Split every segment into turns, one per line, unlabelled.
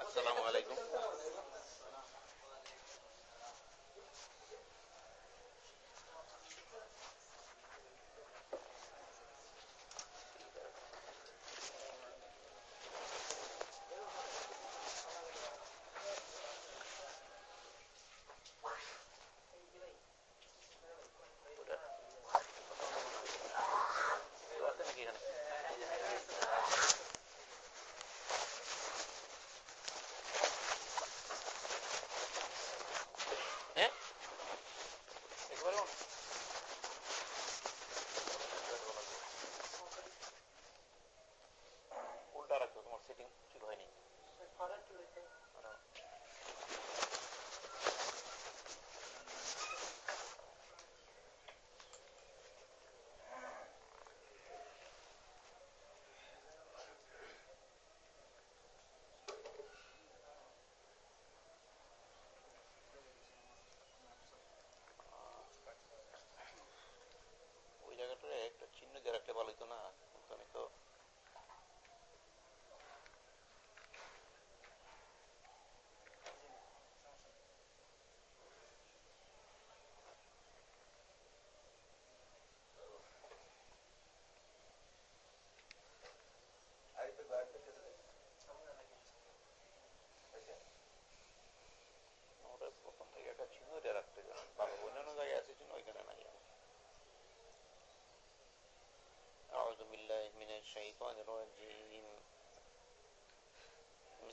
আসসালামু আলাইকুম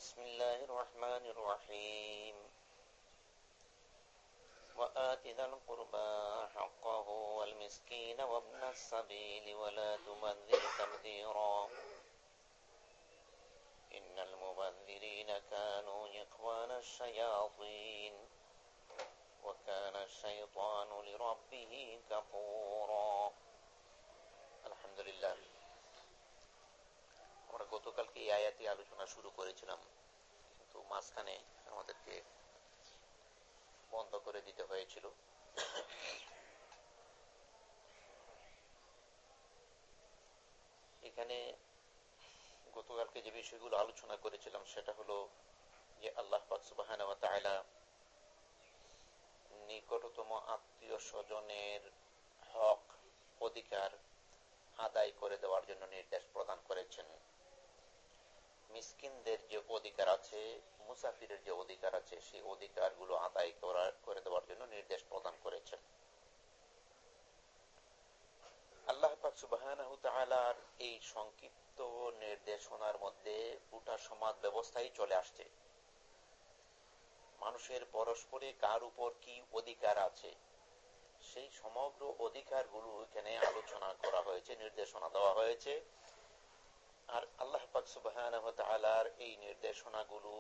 بسم الله الرحمن الرحيم وآت ذا القربى حقه والمسكين وابن السبيل ولا تبذر تبذيرا إن المبذرين كانوا إخوان الشياطين وكان الشيطان لربه كفورا الحمد لله আমরা গতকালকে এই আয়াতে আলোচনা শুরু করেছিলাম কিন্তু মাঝখানে আমাদেরকে বন্ধ করে দিতে হয়েছিল। এখানে গতকালকে যে বিষয়গুলো আলোচনা করেছিলাম, সেটা হলো যে আল্লাহ সুবাহ নিকটতম আত্মীয় স্বজনের হক, অধিকার আদায় করে দেওয়ার জন্য নির্দেশ প্রদান করেছেন। মিসকিনদের যে অধিকার আছে, মুসাফিরের যে অধিকার আছে, সেই অধিকারগুলো আদায় করে দেওয়ার জন্য নির্দেশ প্রদান করেছেন। এই সংক্ষিপ্ত নির্দেশনার মধ্যে গোটা সমাজ ব্যবস্থাই চলে আসছে। মানুষের পরস্পরে কার উপর কি অধিকার আছে, সেই সমগ্র অধিকারগুলো এখানে আলোচনা করা হয়েছে, নির্দেশনা দেওয়া হয়েছে। আর আল্লাহ পাক সুবাহ এই নির্দেশনাগুলো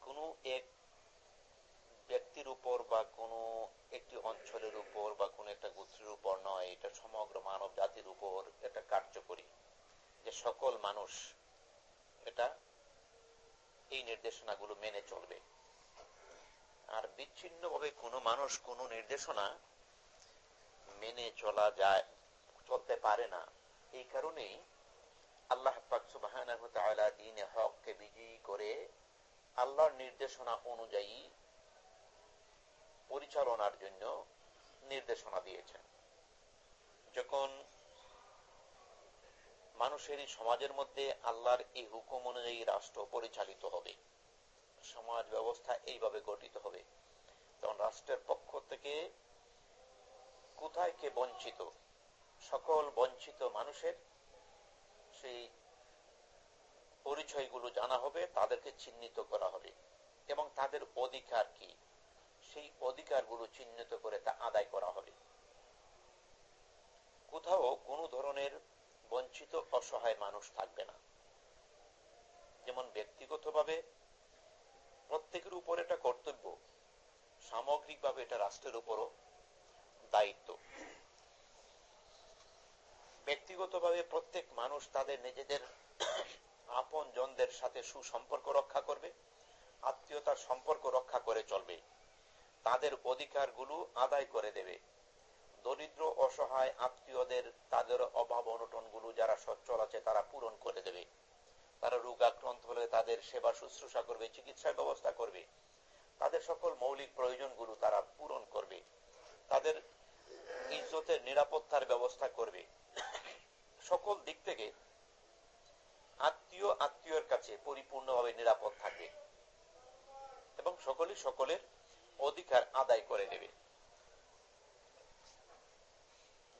কোন এক ব্যক্তির উপর বা কোন একটি অঞ্চলের উপর বা কোন একটা গোত্রের উপর নয়। এটা সমগ্র মানব জাতির উপর এটা কার্যকরী। যে সকল মানুষ এটা এই নির্দেশনাগুলো মেনে চলবে। আর বিচ্ছিন্ন ভাবে কোনো মানুষ কোনো নির্দেশনা মেনে চলা যায়, চলতে পারে না। এই কারণেই আল্লাহ দিনে হককে বিজয়ী করে আল্লাহর নির্দেশনা অনুযায়ী পরিচালনার জন্য নির্দেশনা দিয়েছেন। যখন মানুষের সমাজের মধ্যে আল্লাহর এই হুকুম অনুযায়ী রাষ্ট্র পরিচালিত হবে, সমাজ ব্যবস্থা এইভাবে গঠিত হবে, তখন রাষ্ট্রের পক্ষ থেকে কোথায় কে বঞ্চিত সকল বঞ্চিত মানুষের সেই পরিচয়গুলো জানা হবে, তাদেরকে চিহ্নিত করা হবে। এবং তাদের অধিকার কি? সেই অধিকারগুলো চিহ্নিত করে তা আদায় করা হবে। কোথাও কোনো ধরনের বঞ্চিত, অসহায় মানুষ থাকবে না। যেমন ব্যক্তিগতভাবে প্রত্যেকের উপর এটা কর্তব্য, সামগ্রিকভাবে এটা রাষ্ট্রের উপরও দায়িত্ব। ব্যক্তিগতভাবে প্রত্যেক মানুষ তাদের নিজেদের আপন জনদের সাথে সুসম্পর্ক রক্ষা করবে, আত্মীয়তার সম্পর্ক রক্ষা করে চলবে। তাদের অধিকারগুলো আদায় করে দেবে। দরিদ্র, অসহায় আত্মীয়দের তাদের অভাব অনটনগুলো যারা সচ্ছল আছে, তারা পূরণ করে দেবে। তারা রোগ আক্রান্ত হলে তাদের সেবা শুশ্রূষা করবে, চিকিৎসার ব্যবস্থা করবে। তাদের সকল মৌলিক প্রয়োজনগুলো তারা পূরণ করবে। তাদের ইজ্জতের নিরাপত্তার ব্যবস্থা করবে। সকল দিক থেকে আত্মীয় আত্মীয়ের কাছে পরিপূর্ণভাবে নিরাপদ থাকবে এবং সকলে সকলের অধিকার আদায় করে দেবে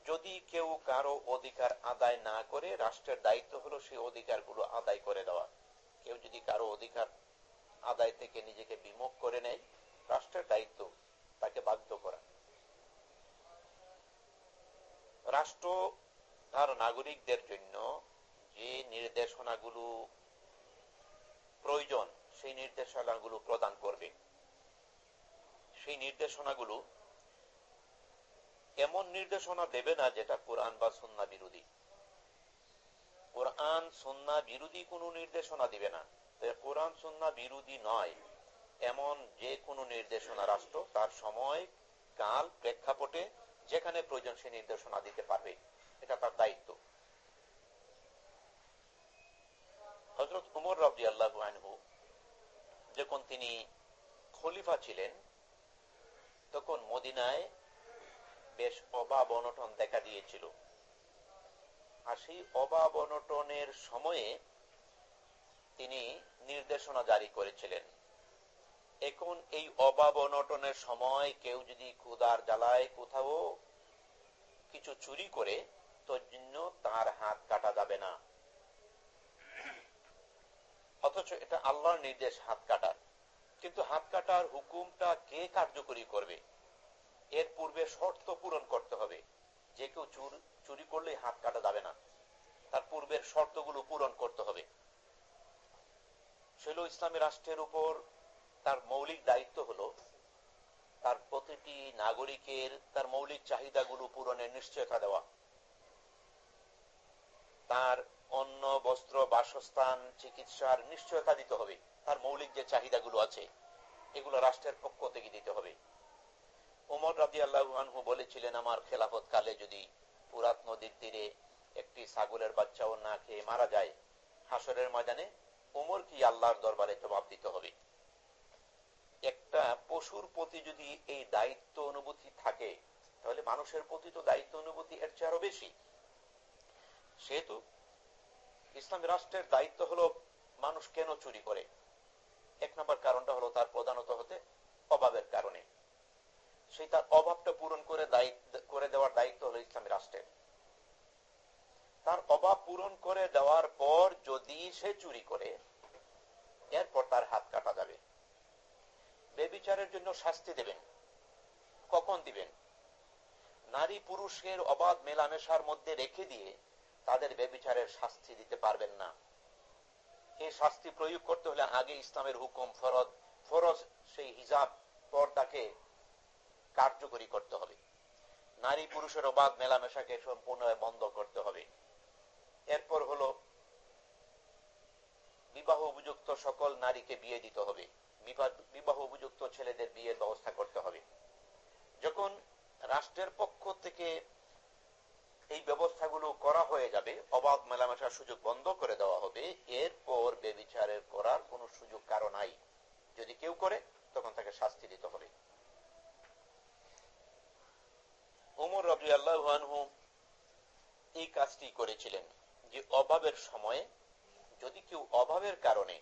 যদি কেউ কারও অধিকার আদায় না করে, রাষ্ট্রের দায়িত্ব হলো সেই অধিকারগুলো আদায় করে দেওয়া। কেউ যদি কারও অধিকার আদায় থেকে নিজেকে বিমুখ করে নেয়, রাষ্ট্রের দায়িত্ব তাকে বাধ্য করা। রাষ্ট্র তার নাগরিকদের জন্য যে নির্দেশনাগুলো প্রয়োজন, সেই নির্দেশনাগুলো প্রদান করবে। সেই নির্দেশনাগুলো এমন নির্দেশনা দেবে না যেটা কোরআন বা সন্না বিরোধী। কোরআন, সন্না বিরোধী কোন নির্দেশনা দিবে না। কোরআন, সন্না বিরোধী নয়, এমন যে কোনো নির্দেশনা রাষ্ট্র তার সময়, কাল, প্রেক্ষাপটে যেখানে প্রয়োজন সে নির্দেশনা দিতে পারবে। এটা তার দায়িত্ব। হজরত উমর রবি আল্লাহ যখন তিনি খলিফা ছিলেন, তখন মদিনায় বেশ অভাব অনটন দেখা দিয়েছিল। আর সেই অভাব অনটনের সময়ে তিনি নির্দেশনা জারি করেছিলেন। এখন এই অভাব অনটনের সময় কেউ যদি ক্ষুদার জ্বালায় কোথাও কিছু চুরি করে জন্য তার হাত কাটা যাবে না। অথচ এটা আল্লাহর নির্দেশ, হাত কাটার। কিন্তু হাত কাটার হুকুমটা কে কার্যকরী করবে? এর পূর্বে শর্ত পূরণ করতে হবে। যে কেউ চুরি করলে হাত কাটা যাবে না। তার পূর্বের শর্তগুলো পূরণ করতে হবে। শৈল ইসলামী রাষ্ট্রের উপর তার মৌলিক দায়িত্ব হলো, তার প্রতিটি নাগরিকের তার মৌলিক চাহিদাগুলো পূরণের নিশ্চয়তা দেওয়া। তার অন্ন, বস্ত্র, বাসস্থান, চিকিৎসার নিশ্চয়তা দিতে হবে। তার মৌলিক যে চাহিদাগুলো আছে, এগুলো রাষ্ট্রের পক্ষ থেকে দিতে হবে। ওমর রাজি আল্লাহু বলেছিলেন, আমার খেলাফত কালে যদি পুরাত নদীর তীরে একটি ছাগলের বাচ্চাও না খেয়ে মারা যায়, হাসরের ময়দানে ওমর কি আল্লাহর দরবারে জবাব দিতে হবে? একটা পশুর প্রতি যদি এই দায়িত্ব অনুভূতি থাকে, তাহলে মানুষের প্রতি তো দায়িত্ব অনুভূতি এর চেয়ে আরও বেশি। সেহেতু ইসলামী রাষ্ট্রের দায়িত্ব হলো মানুষ কেন চুরি করে? এক নম্বর কারণটা হলো তার প্রধানত হতে অভাবের কারণে। সেই তার অভাবটা পূরণ করে করে দেওয়ার দায়িত্ব হলো ইসলামী রাষ্ট্রের। তার অভাব পূরণ করে দেওয়ার পর যদি সে চুরি করে, এরপর তার হাত কাটা যাবে। বেবিচারের জন্য শাস্তি দেবেন। কখন দিবেন? নারী পুরুষের অবাধ মেলামেশার মধ্যে রেখে দিয়ে তাদের বেবিচারের শাস্তি দিতে পারবেন না। এই শাস্তি প্রয়োগ করতে হলে আগে ইসলামের হুকুম ফরজ ফরজ সেই হিজাব পর্দাকে কার্যকরী করতে হবে। নারী পুরুষের অবাধ মেলামেশাকে সম্পূর্ণ বন্ধ করতে হবে। এরপর হলো বিবাহ উপযুক্ত সকল নারীকে বিয়ে দিতে হবে। বিবাহ উপযুক্ত ছেলেদের বিয়ের ব্যবস্থা করতে হবে। যখন রাষ্ট্রের পক্ষ থেকে এই ব্যবস্থাগুলো করা হয়ে যাবে, অবাধ মেলামেশার সুযোগ বন্ধ করে দেওয়া হবে, এরপর বেবিচারের করার কোন সুযোগ কারও নাই। যদি কেউ করে, তখন তাকে শাস্তি দিতে হবে। উমর রবি আল্লাহ এই কাজটি করেছিলেন যে অভাবের সময়ে যদি কেউ অভাবের কারণে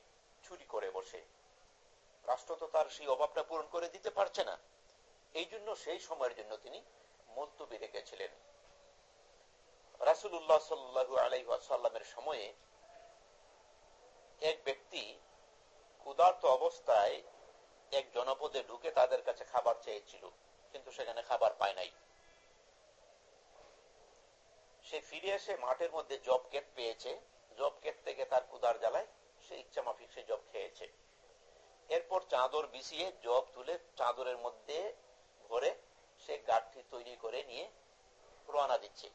চুরি করে বসে, রাষ্ট্র তো তার সেই অভাবটা পূরণ করে দিতে পারছে না। এই জন্য সেই সময়ের জন্য তিনি মুলতবি রেখেছিলেন। রাসুল্লাহ সাল্লু আলাইসাল্লামের সময়ে এক ব্যক্তি ক্ষুধার্ত অবস্থায় এক জনপদে ঢুকে তাদের কাছে খাবার চেয়েছিল, কিন্তু সেখানে খাবার পায় নাই। সে ফিরে এসে মাঠের মধ্যে জব কেট পেয়েছে, জব কেট থেকে তার কুদার জ্বালায় সে ইচ্ছা মাফিক সে জব খেয়েছে। এরপর চাদর বিছিয়ে জব তুলে চাদরের মধ্যে ভরে সে গাঠি তৈরি করে নিয়ে রোয়ানা দিচ্ছে।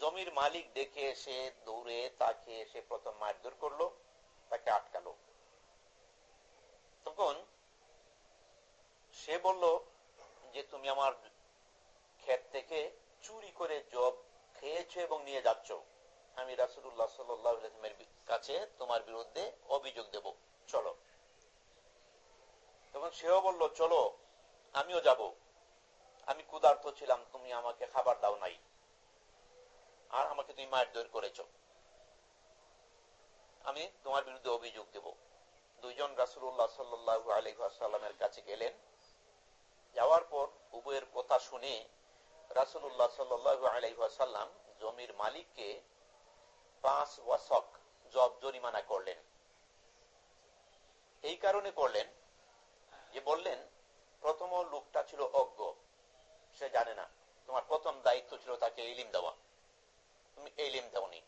জমির মালিক দেখে এসে দৌড়ে তাকে এসে প্রথম মারধর করল, তাকে আটকালো। তখন সে বলল যে, তুমি আমার ক্ষেত থেকে চুরি করে জব খেয়েছো এবং নিয়ে যাচ্ছ। আমি রাসুল্লাহ সাল্লামের কাছে তোমার বিরুদ্ধে অভিযোগ দেব। চলো। তখন সেও বলল, চলো, আমিও যাব। আমি কুদার্থ ছিলাম, তুমি আমাকে খাবার দাও নাই। আর আমাকে তুমি মায়ের দৈর করেছ। আমি তোমার বিরুদ্ধে অভিযোগ দেব। দুইজন রাসুল্লাহ সাল্লু আলহামের কাছে গেলেন। যাওয়ার পর উভয়ের কথা শুনে রাসুল্লাহ সাল্লু আলহাসাল্লাম জমির মালিককে পাঁচ ওয়াসক জব জরিমানা করলেন। এই কারণে করলেন যে বললেন, প্রথম লোকটা ছিল অজ্ঞ। সে জানে না। তোমার প্রথম দায়িত্ব ছিল তাকে ইলিম দেওয়া। তুমি এলিম দেওনি।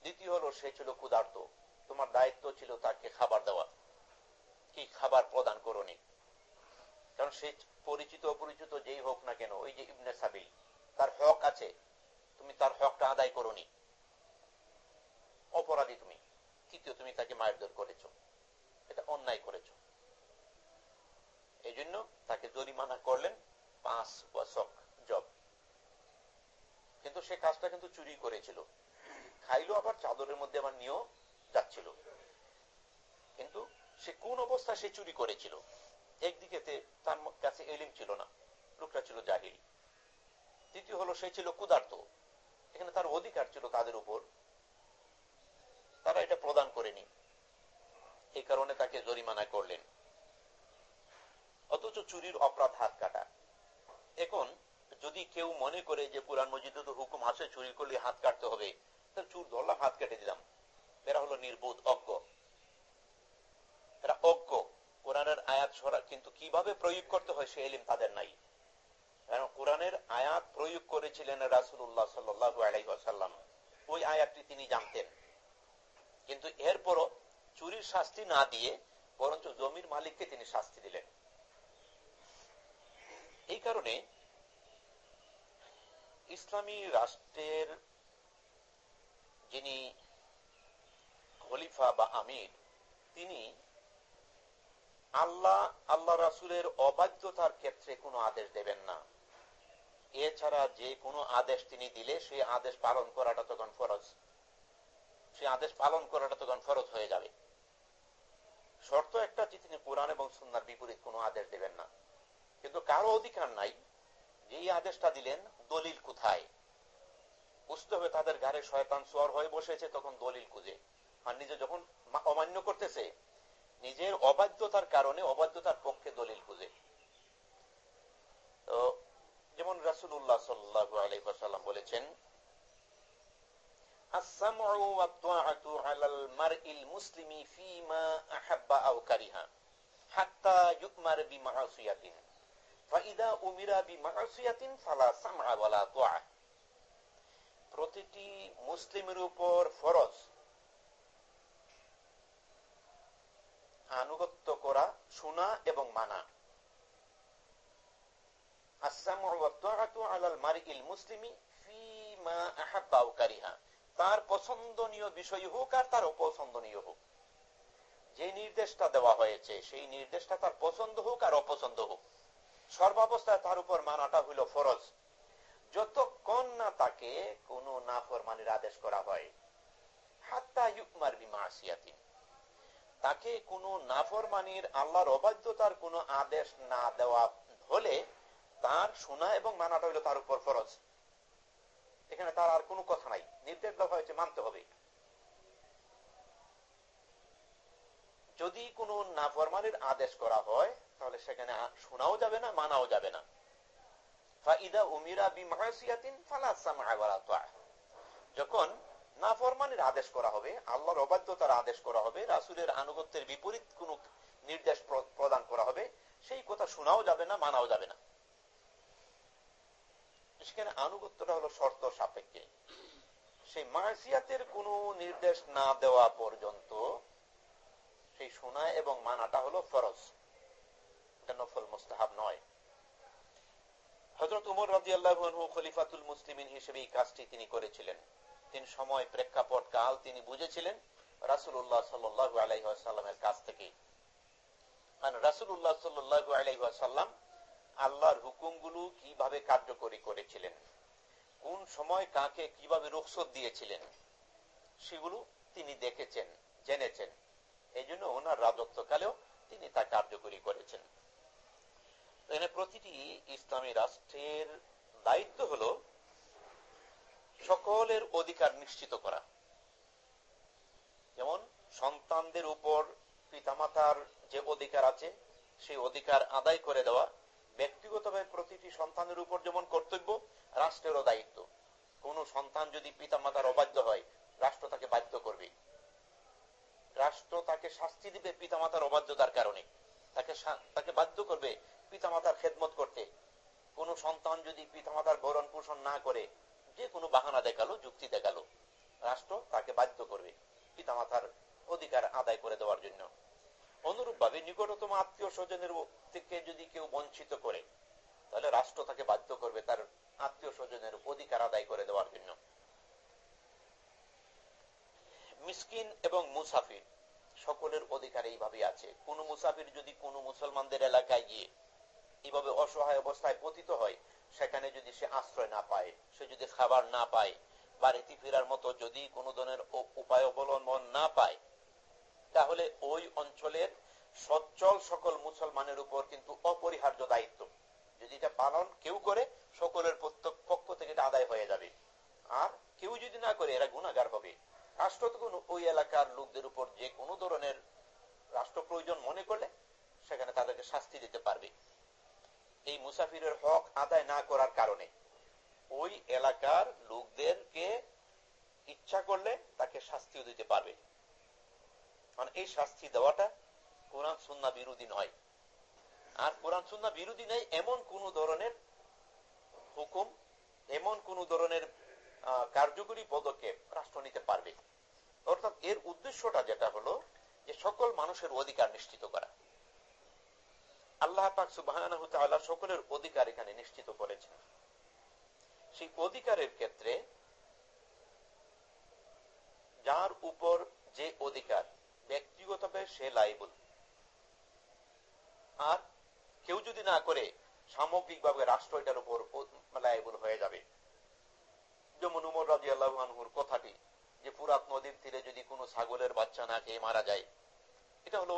দ্বিতীয় হলো, সে ছিল ক্ষুধার্ত। তোমার দায়িত্ব ছিল তাকে খাবার দেওয়া। কি খাবার প্রদান করনি? কারণ সে পরিচিত অপরিচিত যেই হোক না কেন, ওই যে ইবনে সাবিল, তার হক আছে। তুমি তার হকটা আদায় করনি। অপরাধী তুমি। তৃতীয়, তুমি তাকে মারধর করেছ। এটা অন্যায় করেছ। এই জন্য তাকে জরিমানা করলেন পাঁচ বছক জব। কিন্তু সে কাজটা কিন্তু চুরি করেছিল। খাইলো আবার চাদরের মধ্যে আবার নিয়েও যাচ্ছিল। কিন্তু সে কোন অবস্থা সে চুরি করেছিল? একদিকে তার কাছে এলিম ছিল না, লোকটা ছিল জাহিল। তৃতীয় হলো সে ছিল ক্ষুধার্ত। এখানে তার অধিকার ছিল তাদের উপর। তারা এটা প্রদান করেনি। এই কারণে তাকে জরিমানা করলেন। অথচ চুরির অপরাধ হাত কাটা। এখন যদি কেউ মনে করে যে কোরআন মজিদ হুকুম আছে, চুরি করলে হাত কাটতে হবে তাহলে চুর ধরলাম, হাত কেটে দিলাম। এরা হলো নির্বোধ, অজ্ঞ। এরা অজ্ঞ। কোরআনের আয়াত সরা, কিন্তু কীভাবে প্রয়োগ করতে হয় সে এলিম তাদের নাই। কারণ কোরআনের আয়াত প্রয়োগ করেছিলেন রাসুল্লাহ সাল্লু আলাইসাল্লাম ওই আয়াতটি তিনি জানতেন। কিন্তু এরপরও চুরির শাস্তি না দিয়ে বরঞ্চ জমির মালিককে তিনি শাস্তি দিলেন। এই কারণে ইসলামী রাষ্ট্রের যিনি খলিফা বা আমির, তিনি আল্লাহ আল্লাহ রাসুলের অবাধ্যতার ক্ষেত্রে কোনো আদেশ দেবেন না। এছাড়া যে কোনো আদেশ তিনি দিলে সেই আদেশ পালন করাটা তখন ফরজ। সেই আদেশ পালন করাটা তখন ফরজ হয়ে যাবে। শর্ত একটা যে তিনি কোরআন এবং সুন্নার বিপরীত কোনো আদেশ দেবেন না। কিন্তু কারও অধিকার নাই। এই আদেশটা দিলেন, দলিল কোথায়? বুঝতে হবে তাদের ঘরে শয়তান সোয়ার হয়ে বসেছে, তখন দলিল খুঁজে। আর নিজে যখন অমান্য করতেছে, নিজের অবাধ্যতার কারণে অবাধ্যতার পক্ষে দলিল খুঁজে। তো, যেমন রাসুল্লাহ সাল্লাহ আলাইসাল্লাম বলেছেন মুসলিমি ফিমা আহাব্বা আও কারিহা হাত্তা প্রতিটি মুসলিমের উপর ফরজ আনুগত্য করা শোনা এবং মানা। তার পছন্দনীয় বিষয় হোক আর তার অপছন্দনীয় হোক। যে নির্দেশটা দেওয়া হয়েছে, সেই নির্দেশটা তার পছন্দ হোক আর অপছন্দ হোক। সর্বাবস্থায় তার উপর মানাটা হইল ফরজ। যতক্ষণ না তাকে কোন নাফরমানির আদেশ করা হয় তাকে কোন নাফরমানির আল্লাহর অবাধ্যতার আদেশ না দেওয়া হলে তার শোনা এবং মানাটা হইল তার উপর ফরজ। এখানে তার আর কোনো কথা নাই। নির্দেশ দেওয়া হয়েছে, মানতে হবে। যদি কোন নাফরমানির আদেশ করা হয় তাহলে সেখানে শোনাও যাবে না, মানাও যাবে না। যখন আদেশ করা হবে, আল্লাহর অবাধ্যতার আদেশ করা হবে, রাসুলের আনুগত্যের বিপরীত কোন নির্দেশ প্রদান করা হবে, সেই কথা শোনাও যাবে না, মানাও যাবে না। সেখানে আনুগত্যটা হলো শর্ত সাপেক্ষে। সেই মাসিয়াতের কোন নির্দেশ না দেওয়া পর্যন্ত সেই শোনা এবং মানাটা হলো ফরজ। এটা নফল, মুস্তাহাব নয়। হজরত উমর রাজি আল্লাহ খলিফাতুল মুসলিমিন হিসেবে এই কাজটি তিনি করেছিলেন। তিনি সময় প্রেক্ষাপট কাল তিনি বুঝেছিলেন রাসুল্লাহ সাল্লু আলাইসাল্লামের কাছ থেকে। রাসুল্লাহ সাল্লু আলাইসাল্লাম আল্লাহর হুকুমগুলো কীভাবে কার্যকরী করেছিলেন? কোন সময় কাকে কীভাবে রুখসত দিয়েছিলেন? সেগুলো তিনি দেখেছেন, জেনেছেন। এই জন্য ওনার রাজত্বকালেও তিনি তা কার্যকরী করেছেন। এখানে প্রতিটি ইসলামী রাষ্ট্রের দায়িত্ব হলো সকলের অধিকার নিশ্চিত করা। যেমন সন্তানদের উপর পিতামাতার যে অধিকার আছে, সেই অধিকার আদায় করে দেওয়া, ব্যক্তিগতভাবে প্রতিটি সন্তানের উপর যেমন কর্তব্য, রাষ্ট্রেরও দায়িত্ব। কোন সন্তান যদি পিতামাতার অবাধ্য হয়, রাষ্ট্র তাকে বাধ্য করবে। রাষ্ট্র তাকে শাস্তি দিবে পিতামাতার অবাধ্যতার কারণে। তাকে তাকে বাধ্য করবে পিতামাতার খেদমত করতে। কোন সন্তান যদি পিতামাতার ভরণ পোষণ না করে, যে কোনো বাহানা দেখাল, যুক্তি দেখাল, রাষ্ট্র তাকে বাধ্য করবে পিতামাতার অধিকার আদায় করে দেওয়ার জন্য। অনুরূপ ভাবে নিকটতম আত্মীয় স্বজনের থেকে যদি কেউ বঞ্চিত করে, তাহলে রাষ্ট্র তাকে বাধ্য করবে তার আত্মীয় স্বজনের অধিকার আদায় করে দেওয়ার জন্য। মিসকিন এবং মুসাফির সকলের অধিকার এইভাবে আছে। কোন মুসাফির যদি কোন মুসলমানদের এলাকায় গিয়ে এইভাবে অসহায় অবস্থায় পতিত হয়, সেখানে যদি সে আশ্রয় না পায়, সে যদি খাবার না পায়, বাড়িতে ফেরার মতো যদি কোন ধরনের উপায় অবলম্বন না পায়, তাহলে ওই অঞ্চলের সচ্ছল সকল মুসলমানের উপর কিন্তু অপরিহার্য দায়িত্ব। যদি এটা পালন কেউ করে, সকলের পক্ষ থেকে এটা আদায় হয়ে যাবে। আর কেউ যদি না করে, এরা গুণাগার হবে। রাষ্ট্র তখন ওই এলাকার লোকদের উপর যে কোনো ধরনের রাষ্ট্র প্রয়োজন মনে করলে, সেখানে তাদেরকে শাস্তি দিতে পারবে। এই মুসাফিরের হক আদায় না করার কারণে। ওই এলাকার লোকদেরকে ইচ্ছা করলে তাকে শাস্তিও দিতে পারবে। এই শাস্তি দেওয়াটা কোরআন সুন্না বিরোধী নয়। আর কোরআন সুন্না বিরোধী নেই, এমন কোন ধরনের হুকুম, এমন কোন ধরনের কার্যকরী পদক্ষেপ রাষ্ট্র নিতে পারবে। অর্থাৎ এর উদ্দেশ্যটা যেটা হলো যে সকল মানুষের অধিকার নিশ্চিত করা। আল্লাহ পাক সুবাহ সকলের অধিকার এখানে নিশ্চিত করেছেন। সেই অধিকারের ক্ষেত্রে যার উপর যে অধিকার, ব্যক্তিগতভাবে সে লাইবল আর কেউ যদি না করে, সামগ্রিকভাবে রাষ্ট্র এটার উপর লাইবল হয়ে যাবে। যেমন উমর রাজি আল্লাহুর কথাটি, যে পুরাত নদীর তীরে যদি কোনো ছাগলের বাচ্চা না খেয়ে মারা যায়, এটা হলো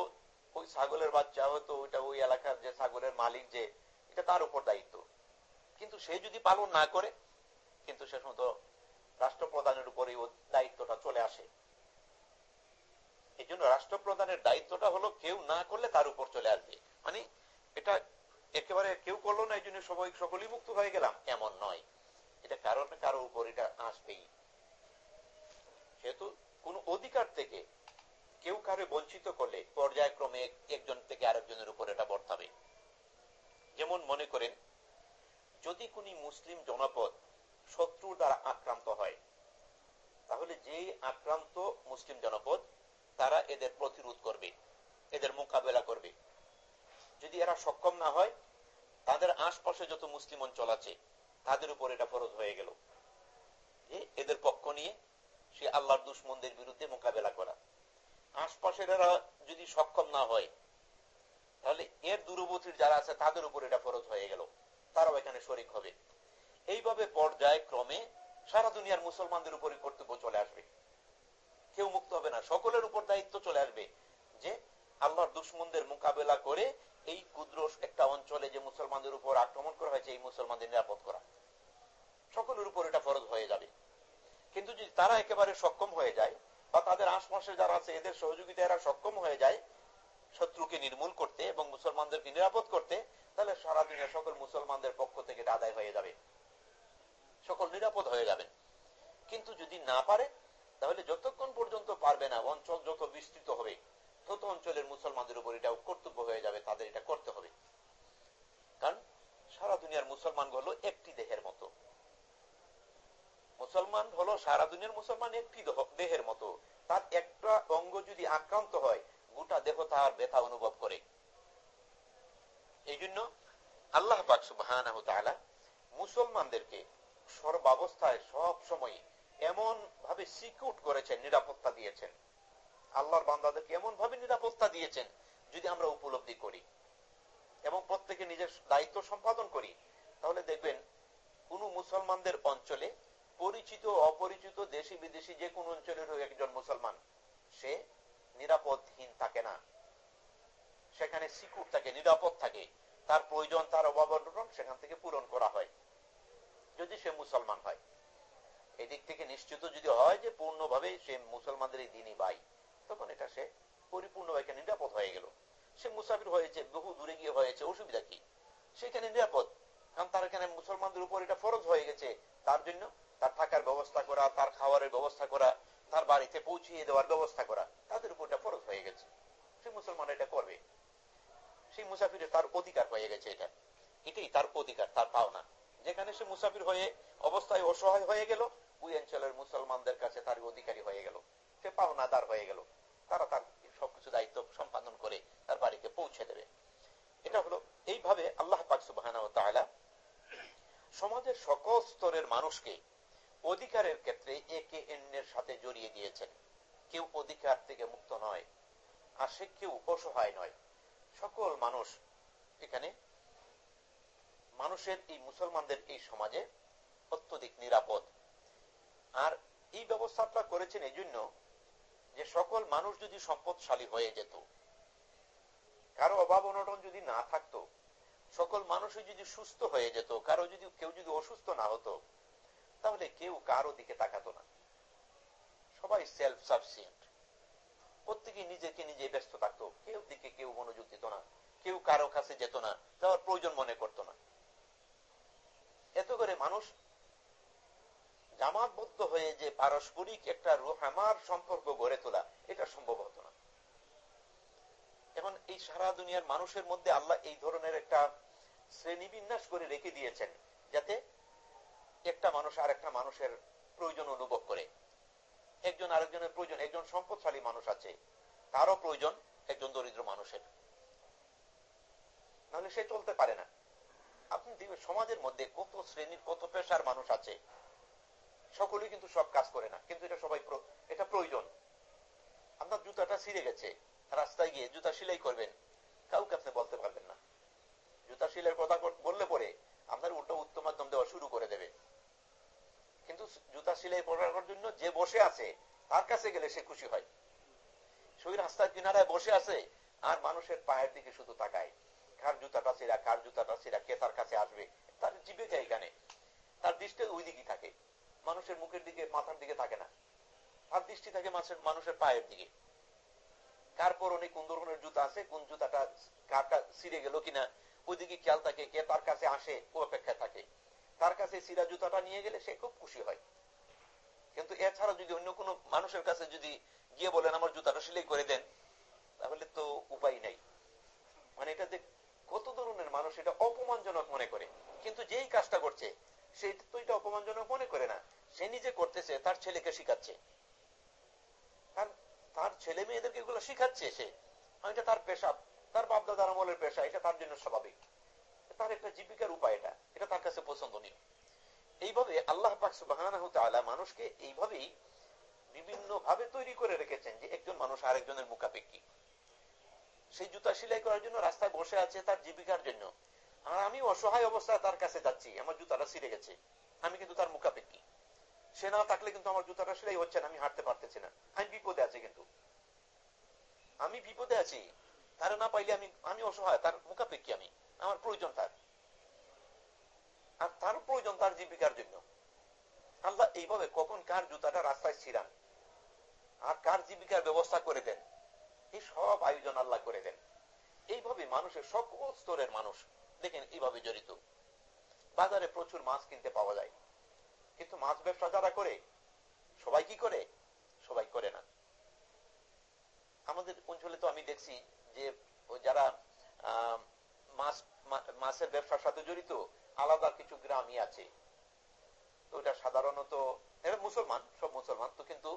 ওই ছাগলের বাচ্চা হয়তো ওইটা ওই এলাকার যে ছাগলের মালিক যে, এটা তার উপর দায়িত্ব। কিন্তু সে যদি পালন না করে, কিন্তু সে সময় রাষ্ট্রপ্রধানের উপর এই দায়িত্বটা চলে আসে। এই জন্য রাষ্ট্রপ্রধানের দায়িত্বটা হলো কেউ না করলে তার উপর চলে আসবে। মানে এটা একেবারে কেউ করল না, এই জন্য সবাই সকলেই মুক্ত হয়ে গেলাম। এমন নয়। এটা কারণ কারও উপর এটা আসবেই। সেহেতু কোন অধিকার থেকে কেউ কারও বঞ্চিত করলে পর্যায়ক্রমে একজন থেকে আরেকজনের উপর এটা বর্তাবে। যেমন মনে করেন, যদি কোন মুসলিম জনপদ শত্রুর দ্বারা আক্রান্ত হয়, তাহলে যেই আক্রান্ত মুসলিম জনপদ, তারা এদের প্রতিরোধ করবে, এদের মোকাবেলা করবে। যদি এরা সক্ষম না হয়, তাদের আশপাশে যত মুসলিম অঞ্চল আছে, তাদের উপর এটা ফরজ হয়ে গেল। যে এদের পক্ষ নিয়ে সে আল্লাহর দুশ্মনদের বিরুদ্ধে মোকাবেলা করা। আশপাশের এরা যদি সক্ষম না হয়, তাহলে এর দূরবর্তীর যারা আছে, তাদের উপর এটা ফরজ হয়ে গেল। তারাও এখানে শরিক হবে। এইভাবে পর্যায় ক্রমে সারা দুনিয়ার মুসলমানদের উপরই কর্তব্য চলে আসবে। কেউ মুক্ত হবে না। সকলের উপর দায়িত্ব চলে আসবে যে আল্লাহর দুশ্মনদের মোকাবেলা করে এই ক্ষুদ্র একটা অঞ্চলে যে মুসলমানদের উপর আক্রমণ করা হয়েছে, এই মুসলমানদের নিরাপদ করা। সকলের উপর এটা ফরজ হয়ে যাবে। কিন্তু যদি তারা একেবারে সক্ষম হয়ে যায় বা তাদের আশপাশে যারা আছে, এদের সহযোগিতা এরা সক্ষম হয়ে যায় শত্রুকে নির্মূল করতে এবং মুসলমানদেরকে নিরাপদ করতে, তাহলে সারা দুনিয়া সকল মুসলমানদের পক্ষ থেকে আদায় হয়ে যাবে। সকল নিরাপদ হয়ে যাবেন কিন্তু যদি না পারে, তাহলে যতক্ষণ পর্যন্ত পারবে না, অঞ্চল যত বিস্তৃত হবে, তত অঞ্চলের মুসলমানদের উপর এটা কর্তব্য হয়ে যাবে, তাদের এটা করতে হবে। কারণ সারা দুনিয়ার মুসলমান হলো একটি দেহের মতো। মুসলমান হলো সারা দুনিয়ার মুসলমান একটি দেহের মতো। তার একটা অঙ্গ যদি আক্রান্ত হয়, গোটা দেহ তার ব্যথা অনুভব করে। এই জন্য আল্লাহ মুসলমানদেরকে সর্বাবস্থায় সব সময় এমন ভাবে সিকিউট করেছেন, নিরাপত্তা দিয়েছেন। আল্লাহর বান্দাদেরকে এমন ভাবে নিরাপত্তা দিয়েছেন, যদি আমরা উপলব্ধি করি। এবং প্রত্যেকে নিজের দায়িত্ব সম্পাদন করি, তাহলে দেখবেন কোন মুসলমানদের অঞ্চলে পরিচিত, অপরিচিত, দেশি বিদেশি যে কোন অঞ্চলের একজন মুসলমান, সে নিরাপদহীন থাকে না। সেখানে সিকুর থাকে, নিরাপদ থাকে। তার প্রয়োজন, তার অভাব সেখান থেকে পূরণ করা হয়, যদি সে মুসলমান হয়। এদিক থেকে নিশ্চিত যদি হয় যে পূর্ণভাবে সে মুসলমানদের এই দিনই ভাই, তখন এটা সে পরিপূর্ণভাবে নিরাপদ হয়ে গেল। সে মুসাফির হয়েছে, বহু দূরে গিয়ে হয়েছে, অসুবিধা কি? সেখানে নিরাপদ। কারণ তার এখানে মুসলমানদের উপর এটা ফরজ হয়ে গেছে, তার জন্য তার থাকার ব্যবস্থা করা, তার খাওয়ারের ব্যবস্থা করা, তার বাড়িতে পৌঁছিয়ে দেওয়ার ব্যবস্থা করা, তাদের উপর এটা ফরজ হয়ে গেছে। সে মুসলমান এটা করবে। সেই মুসাফিরের তার অধিকার হয়ে গেছে এটা। এটাই তার অধিকার, তার পাওনা। যেখানে সে মুসাফির হয়ে অবস্থায় অসহায় হয়ে গেল, ওই অঞ্চলের মুসলমানদের কাছে তার অধিকারী হয়ে গেল। সে পাওনাদার হয়ে গেল। তারা তার সবকিছু দায়িত্ব সম্পাদন করে তার বাড়িতে পৌঁছে দেবে। এটা হলো এইভাবে আল্লাহ পাক সুবাহ সমাজের সকল স্তরের মানুষকে অধিকারের ক্ষেত্রে একে অন্যের সাথে জড়িয়ে দিয়েছেন কেউ অধিকার থেকে মুক্ত নয়, আর সে কেউ অসহায় নয়। সকল মানুষ এখানে, মানুষের এই মুসলমানদের এই সমাজে অত্যধিক নিরাপদ। আর এই ব্যবস্থাটা করেছেন এই জন্য যে সকল মানুষ যদি সম্পদশালী হয়ে যেত, কারও অভাব অনটন যদি না থাকতো, সকল মানুষই যদি সুস্থ হয়ে যেত, কারও যদি, কেউ যদি অসুস্থ না হতো তাহলে কেউ কারও দিকে তাকাতো না। সবাই সেলফ সাফিসিয়েন্ট প্রত্যেকে নিজেকে নিজে ব্যস্ত থাকতো। কেউ দিকে কেউ মনোযোগ দিত না। কেউ কারও কাছে যেত না। যাওয়ার প্রয়োজন মনে করতো না। এত করে মানুষ জামাতবদ্ধ হয়ে যে পারস্পরিক একটা রোহামার সম্পর্ক গড়ে তোলা, এটা সম্ভব হতো না। এখন এই সারা দুনিয়ার মানুষের মধ্যে আল্লাহ এই ধরনের একটা শ্রেণি বিন্যাস করে রেখে দিয়েছেন, যাতে একটা মানুষ আর একটা মানুষের প্রয়োজন অনুভব করে। একজন আরেকজনের প্রয়োজন, একজন সম্পদশালী মানুষ আছে। তারও প্রয়োজন একজন দরিদ্র মানুষের। নাহলে সে চলতে পারে না। আপনি দেখবেন সমাজের মধ্যে কত শ্রেণির, কত পেশার মানুষ আছে। সকলেই কিন্তু সব কাজ করে না, কিন্তু এটা সবাই এটা প্রয়োজন। আপনার জুতাটা ছিঁড়ে গেছে, রাস্তায় গিয়ে জুতা সেলাই করবেন, কাউকে আপনি বলতে পারবেন না। জুতা সেলাইয়ের কথা বললে পরে আপনার উল্টো উত্তম মাধ্যম দেওয়া শুরু করে দেবে। কিন্তু জুতা সেলাই করার জন্য যে বসে আছে, তার কাছে গেলে সে খুশি হয়। সেই রাস্তার কিনারায় বসে আছে, আর মানুষের পায়ের দিকে শুধু তাকায়। কার জুতাটা ছিঁড়া কার জুতাটা ছিঁড়া কে তার কাছে আসবে? তার জীবিকা এখানে। তার দৃষ্টি ওই দিকেই থাকে। মানুষের মুখের দিকে, মাথার দিকে থাকে না। তার দৃষ্টি থাকে মানুষের মানুষের পায়ের দিকে। কার পরনে কোন ধরনের জুতা আছে, কোন জুতাটা কারটা ছিঁড়ে গেল কিনা, ওইদিকে খেয়াল থাকে কে তার কাছে আসে, ও অপেক্ষা থাকে। তার কাছে সিরা জুতাটা নিয়ে গেলে সে খুব খুশি হয়। কিন্তু এছাড়া যদি অন্য কোনো মানুষের কাছে যদি গিয়ে বলেন, আমার জুতাটা সেলাই করে দেন, তাহলে তো উপায় নাই। মানে এটা যে কত ধরনের মানুষ, এটা অপমানজনক মনে করে। কিন্তু যেই কাজটা করছে, সে তো এটা অপমানজনক মনে করে না। সে নিজে করতেছে, তার ছেলেকে শিখাচ্ছে। তার তার ছেলে মেয়েদেরকে এগুলো শিখাচ্ছে সে। এটা তার পেশা। তার বাপদাদার আমলের পেশা, এটা তার জন্য স্বাভাবিক। তার একটা জীবিকার উপায় এটা। এটা তার কাছে পছন্দনীয়। এইভাবে আল্লাহ সুবাহ মানুষকে এইভাবেই বিভিন্ন ভাবে তৈরি করে রেখেছেন যে একজন মানুষ আরেকজনের মুখাপেক্ষি। সেই জুতা সেলাই করার জন্য রাস্তায় বসে আছে তার জীবিকার জন্য। আর আমি অসহায় অবস্থায় তার কাছে যাচ্ছি, আমার জুতাটা ছিঁড়ে গেছে। আমি কিন্তু তার মুখাপেক্ষি। সে না থাকলে কিন্তু আমার জুতাটা সেলাই হচ্ছে না, আমি হাঁটতে পারতেছি না। আমি বিপদে আছি কিন্তু। আমি বিপদে আছি। তারা না পাইলে আমি আমি অসহায়, তার মুখাপেক্ষি আমি। আমার প্রয়োজন তার। আর তার প্রয়োজন তার জীবিকার জন্য। আল্লাহ এইভাবে কখন কার জুতাটা রাস্তায় ছিড়ান, আর কার জীবিকার ব্যবস্থা করে দেন, এই সব আয়োজন আল্লাহ করে দেন। এইভাবে মানুষের সকল স্তরের মানুষ, দেখেন এইভাবে জড়িত। বাজারে প্রচুর মাছ কিনতে পাওয়া যায়। কিন্তু মাছ ব্যবসা যারা করে, সবাই কি করে? সবাই করে না। আমাদের অঞ্চলে তো আমি দেখছি যে যারা মাছ মাছের ব্যবসার সাথে জড়িত, আলাদা কিছু গ্রামই আছে। তো এটা সাধারণত এরা মুসলমান, সব মুসলমান, তো কিন্তু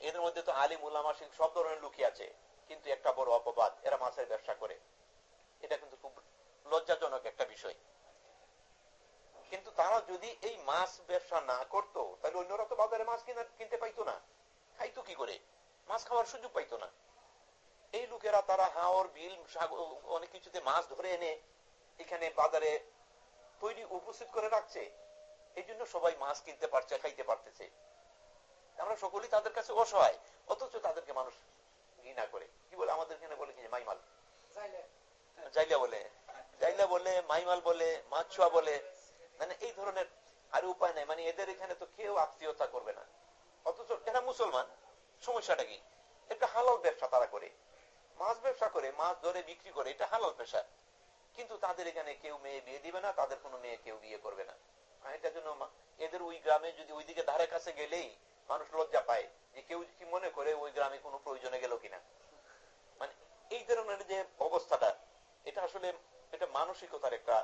এদের মধ্যে তো আলিম উল্লামা সব ধরনের লুকি আছে। কিন্তু একটা বড় অপবাদ, এরা মাছের ব্যবসা করে। এটা কিন্তু খুব লজ্জাজনক একটা বিষয়। কিন্তু তারা যদি এই মাছ ব্যবসা না করতো, তাহলে অন্যরা তো বাজারে মাছ কিনতে পাইতো না। খাইতো কি করে? মাছ খাওয়ার সুযোগ পাইতো না। এই লোকেরা তারা হাওর, বিল, সাগর, অনেক কিছুতে মাছ ধরে এনে এখানে বাজারে তৈরি উপস্থিত করে রাখছে এই জন্য সবাই মাছ কিনতে পারছে খাইতে পারতেছে। আমরা সকলেই তাদের কাছে অসহায় অথচ তাদেরকে মানুষ ঘৃণা করে। কি বলে? আমাদের এখানে বলে কি মাইমাল? জাইলা। বলে। জাইলা বলে মাইমাল বলে মাছুয়া বলে। মানে এই ধরনের আর উপায় নাই। মানে এদের এখানে তো কেউ আত্মীয়তা করবে না। অথচ এরা মুসলমান সমস্যাটা কি? একটা হালাল ব্যবসা তারা করে। মাছ ব্যবসা করে মাছ ধরে বিক্রি করে এটা হালাল পেশা কিন্তু তাদের এখানে কেউ মেয়ে বিয়ে দিবে না তাদের কোনো মেয়ে কেউ বিয়ে করবে না। এটার জন্য এদের ওই গ্রামে যদি ওইদিকে ধারে কাছে গেলেই মানুষ লজ্জা পায় যে কেউ কি মনে করে ওই গ্রামে কোনো প্রয়োজনে গেল কিনা। মানে এই ধরনের যে অবস্থাটা এটা আসলে এটা মানসিকতার একটা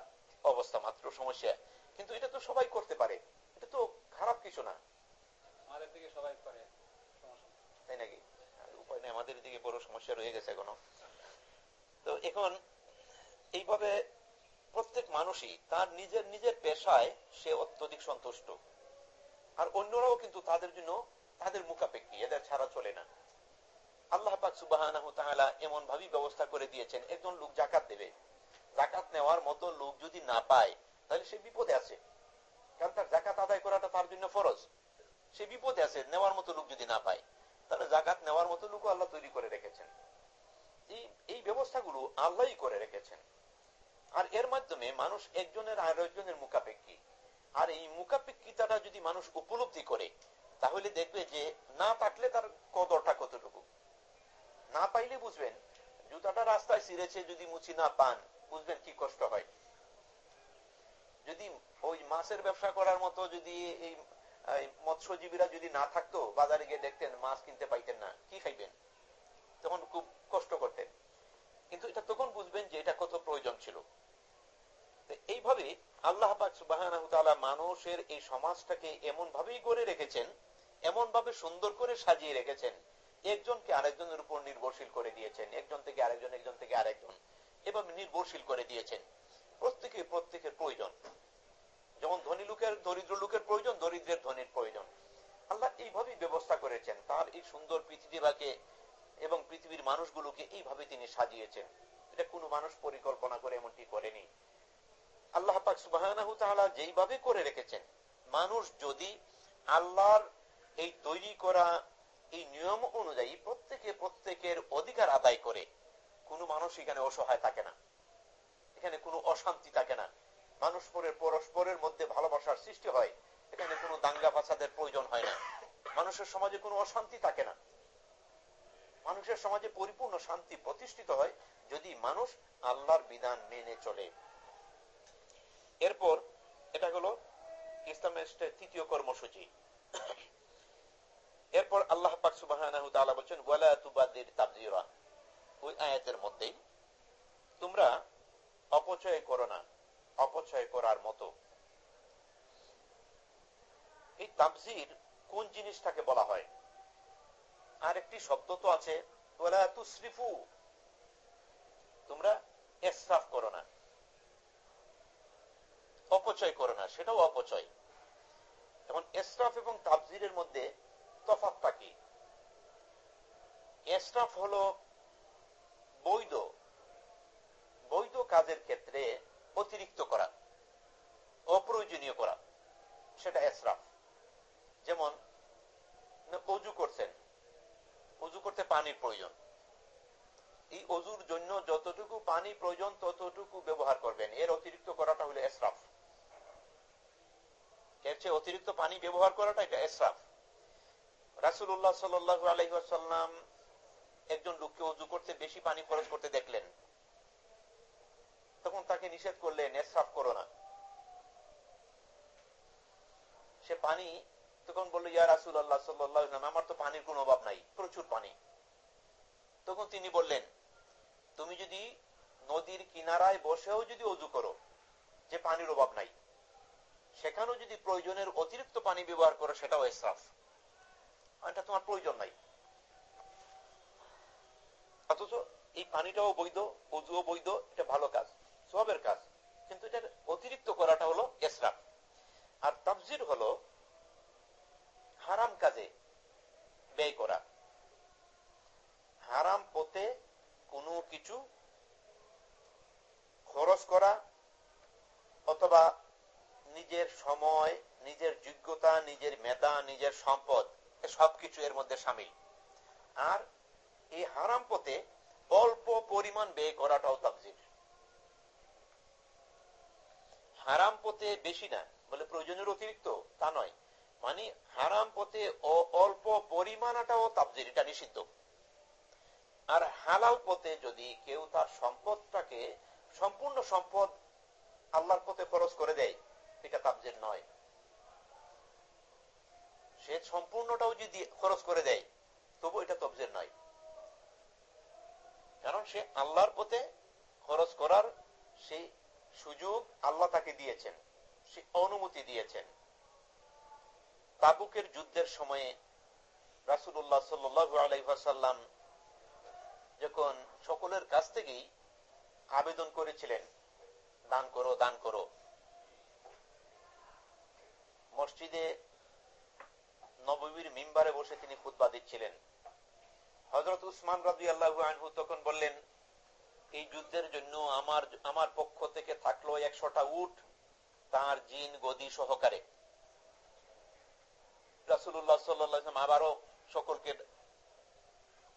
অবস্থা মাত্র সমস্যা। কিন্তু এটা তো সবাই করতে পারে। এটা তো খারাপ কিছু না। তাই নাকি? উপায় নেই আমাদের দিকে বড় সমস্যা রয়ে গেছে এখনও। তো এখন এইভাবে প্রত্যেক মানুষই তার নিজের নিজের পেশায় সে অত্যধিক সন্তুষ্ট। আর অন্যরাও কিন্তু তাদের জন্য তাদের মুখাপেক্ষি, এদের ছাড়া চলে না। আল্লাহ পাক সুবাহ এমন ভাবেই ব্যবস্থা করে দিয়েছেন, একজন লোক জাকাত দেবে। জাকাত নেওয়ার মতো লোক যদি না পায়, তাহলে সে বিপদে আছে। কারণ তার জাকাত আদায় করাটা তার জন্য ফরজ। সে বিপদে আছে, নেওয়ার মতো লোক যদি না পায়, তাহলে জাকাত নেওয়ার মতো লোক আল্লাহ তৈরি করে রেখেছেন। এই ব্যবস্থাগুলো আল্লাহই করে রেখেছেন। আর এর মাধ্যমে মানুষ একজনের আর একজনের মুখাপেক্ষি। আর এই মুখাপেক্ষিতাটা যদি মানুষ উপলব্ধি করে, তাহলে দেখবে যে না থাকলে তার কদরটা কতটুকু। না পাইলে বুঝবেন, জুতাটা রাস্তায় ছিঁড়েছে যদি মুছি না পান, বুঝবেন কি কষ্ট হয়। যদি ওই মাছের ব্যবসা করার মতো যদি এই মৎস্যজীবীরা যদি না থাকতো, বাজারে গিয়ে দেখতেন মাছ কিনতে পাইতেন না, কি খাইবেন? তখন খুব কষ্ট করতেন। কিন্তু এটা তখন বুঝবেন যে এটা কত প্রয়োজন ছিল। এইভাবে আল্লাহ সুবাহ মানুষের এই সমাজটাকে এমন ভাবেই গড়ে রেখেছেন এমন ভাবে সুন্দর করে সাজিয়ে রেখেছেন। একজনকে আরেকজনের উপর নির্ভরশীল করে দিয়েছেন, একজন থেকে আরেকজন, একজন থেকে আরেকজন। এভাবে নির্ভরশীল করে দিয়েছেন। প্রত্যেকে প্রত্যেকের প্রয়োজন। যেমন ধনী লোকের, দরিদ্র লোকের প্রয়োজন, দরিদ্রের ধনীর প্রয়োজন। আল্লাহ এইভাবেই ব্যবস্থা করেছেন, তার এই সুন্দর পৃথিবীটাকে এবং পৃথিবীর মানুষগুলোকে এইভাবে তিনি সাজিয়েছেন। এটা কোনো মানুষ পরিকল্পনা করে এমনটি করেনি। আল্লাহ পাক সুবাহ যেইভাবে করে রেখেছেন, মানুষ যদি আল্লাহর এই তৈরি করা এই নিয়ম অনুযায়ী প্রত্যেকে প্রত্যেকের অধিকার আদায় করে, কোনো মানুষ এখানে অসহায় থাকে না। এখানে কোনো অশান্তি থাকে না। মানুষ পরের পরস্পরের মধ্যে ভালোবাসার সৃষ্টি হয়, এখানে কোনো দাঙ্গা ফাসাদের প্রয়োজন হয় না। মানুষের সমাজে কোনো অশান্তি থাকে না। মানুষের সমাজে পরিপূর্ণ শান্তি প্রতিষ্ঠিত হয় যদি মানুষ আল্লাহর বিধান মেনে চলে। এরপর এটা হলো ইসলামের তৃতীয় কর্মসূচি। এরপর আল্লাহ পাক সুবাহ বলছেন ওই আয়াতের মধ্যেই তোমরা অপচয় করো না, অপচয় করার মতো। এই তাবজির কোন জিনিসটাকে বলা হয়? আর একটি শব্দ তো আছে তোমরা এসরাফ করো না। অপচয় করো না, সেটাও অপচয়। এখন এসরাফ এবং তাবজিরের মধ্যে তফাতটা কি? এসরাফ হলো বৈধ। বৈধ কাজের ক্ষেত্রে অতিরিক্ত করা, অপ্রয়োজনীয় করা, সেটা এসরাফ যেমন অজু করছেন, অজু করতে পানির প্রয়োজন। এই অজুর জন্য যতটুকু পানি প্রয়োজন, ততটুকু ব্যবহার করবেন। এর অতিরিক্ত করাটা হলো এসরাফ এর চেয়ে অতিরিক্ত পানি ব্যবহার করাটা এটা এসরাফ। রাসুল্লাহ সাল্লু আলহাসাল্লাম একজন লোককে অজু করতে, বেশি পানি খরচ করতে দেখলেন। তখন তাকে নিষেধ করলেন, এসরাফ করো না। সে পানি তখন বলল, ইয়া রাসুল আল্লাহ সাল্লাম আমার তো পানির কোন অভাব নাই, প্রচুর পানি। তখন তিনি বললেন, তুমি যদি নদীর কিনারায় বসেও যদি অজু করো, যে পানির অভাব নাই সেখানেও যদি প্রয়োজনের অতিরিক্ত পানি ব্যবহার করো, সেটাও এসরাফ এটা তোমার প্রয়োজন নাই। অথচ এই পানিটাও বৈধ, অজুও বৈধ, এটা ভালো কাজ, সবের কাজ। কিন্তু এটার অতিরিক্ত করাটা হলো এসরাফ আর তাবজির হলো হারাম কাজে ব্যয় করা। হারাম পথে কোনো কিছু খরচ করা অথবা নিজের সময়, নিজের যোগ্যতা, নিজের মেধা, নিজের সম্পদ, সবকিছু এর মধ্যে সামিল। আর এই হারাম পথে অল্প পরিমাণ ব্যয় করাটাও তাবজির হারাম পথে বেশি না, বলে প্রয়োজনের অতিরিক্ত তা নয় মানে হারাম পথে অল্প পরিমাণটাও তাবজির এটা নিষিদ্ধ। আর হালাল পথে যদি কেউ তার সম্পদটাকে সম্পূর্ণ সম্পদ আল্লাহর পথে খরচ করে দেয় এটা তাবজির নয়। সে সম্পূর্ণটাও যদি খরচ করে দেয়, তবু এটা তবজির নয়। কারণ সে আল্লাহর পথে খরচ করার সেই সুযোগ আল্লাহ তাকে দিয়েছেন, সে অনুমতি দিয়েছেন। তাবুকের যুদ্ধের সময়ে রাসুল্লাহ সাল্লু আলাইসাল্লাম যখন সকলের কাছ থেকেই আবেদন করেছিলেন, দান করো দান করো। মসজিদে নবীর মিম্বারে বসে তিনি খুদ্া দিচ্ছিলেন। হজরত উসমান রাজু আল্লাহ আনহু তখন বললেন, এই যুদ্ধের জন্য আমার আমার পক্ষ থেকে থাকল একশোটা উঠ তার জিন, গদি সহকারে। রাসুল্লাহ সাল্লাম আবারও সকলকে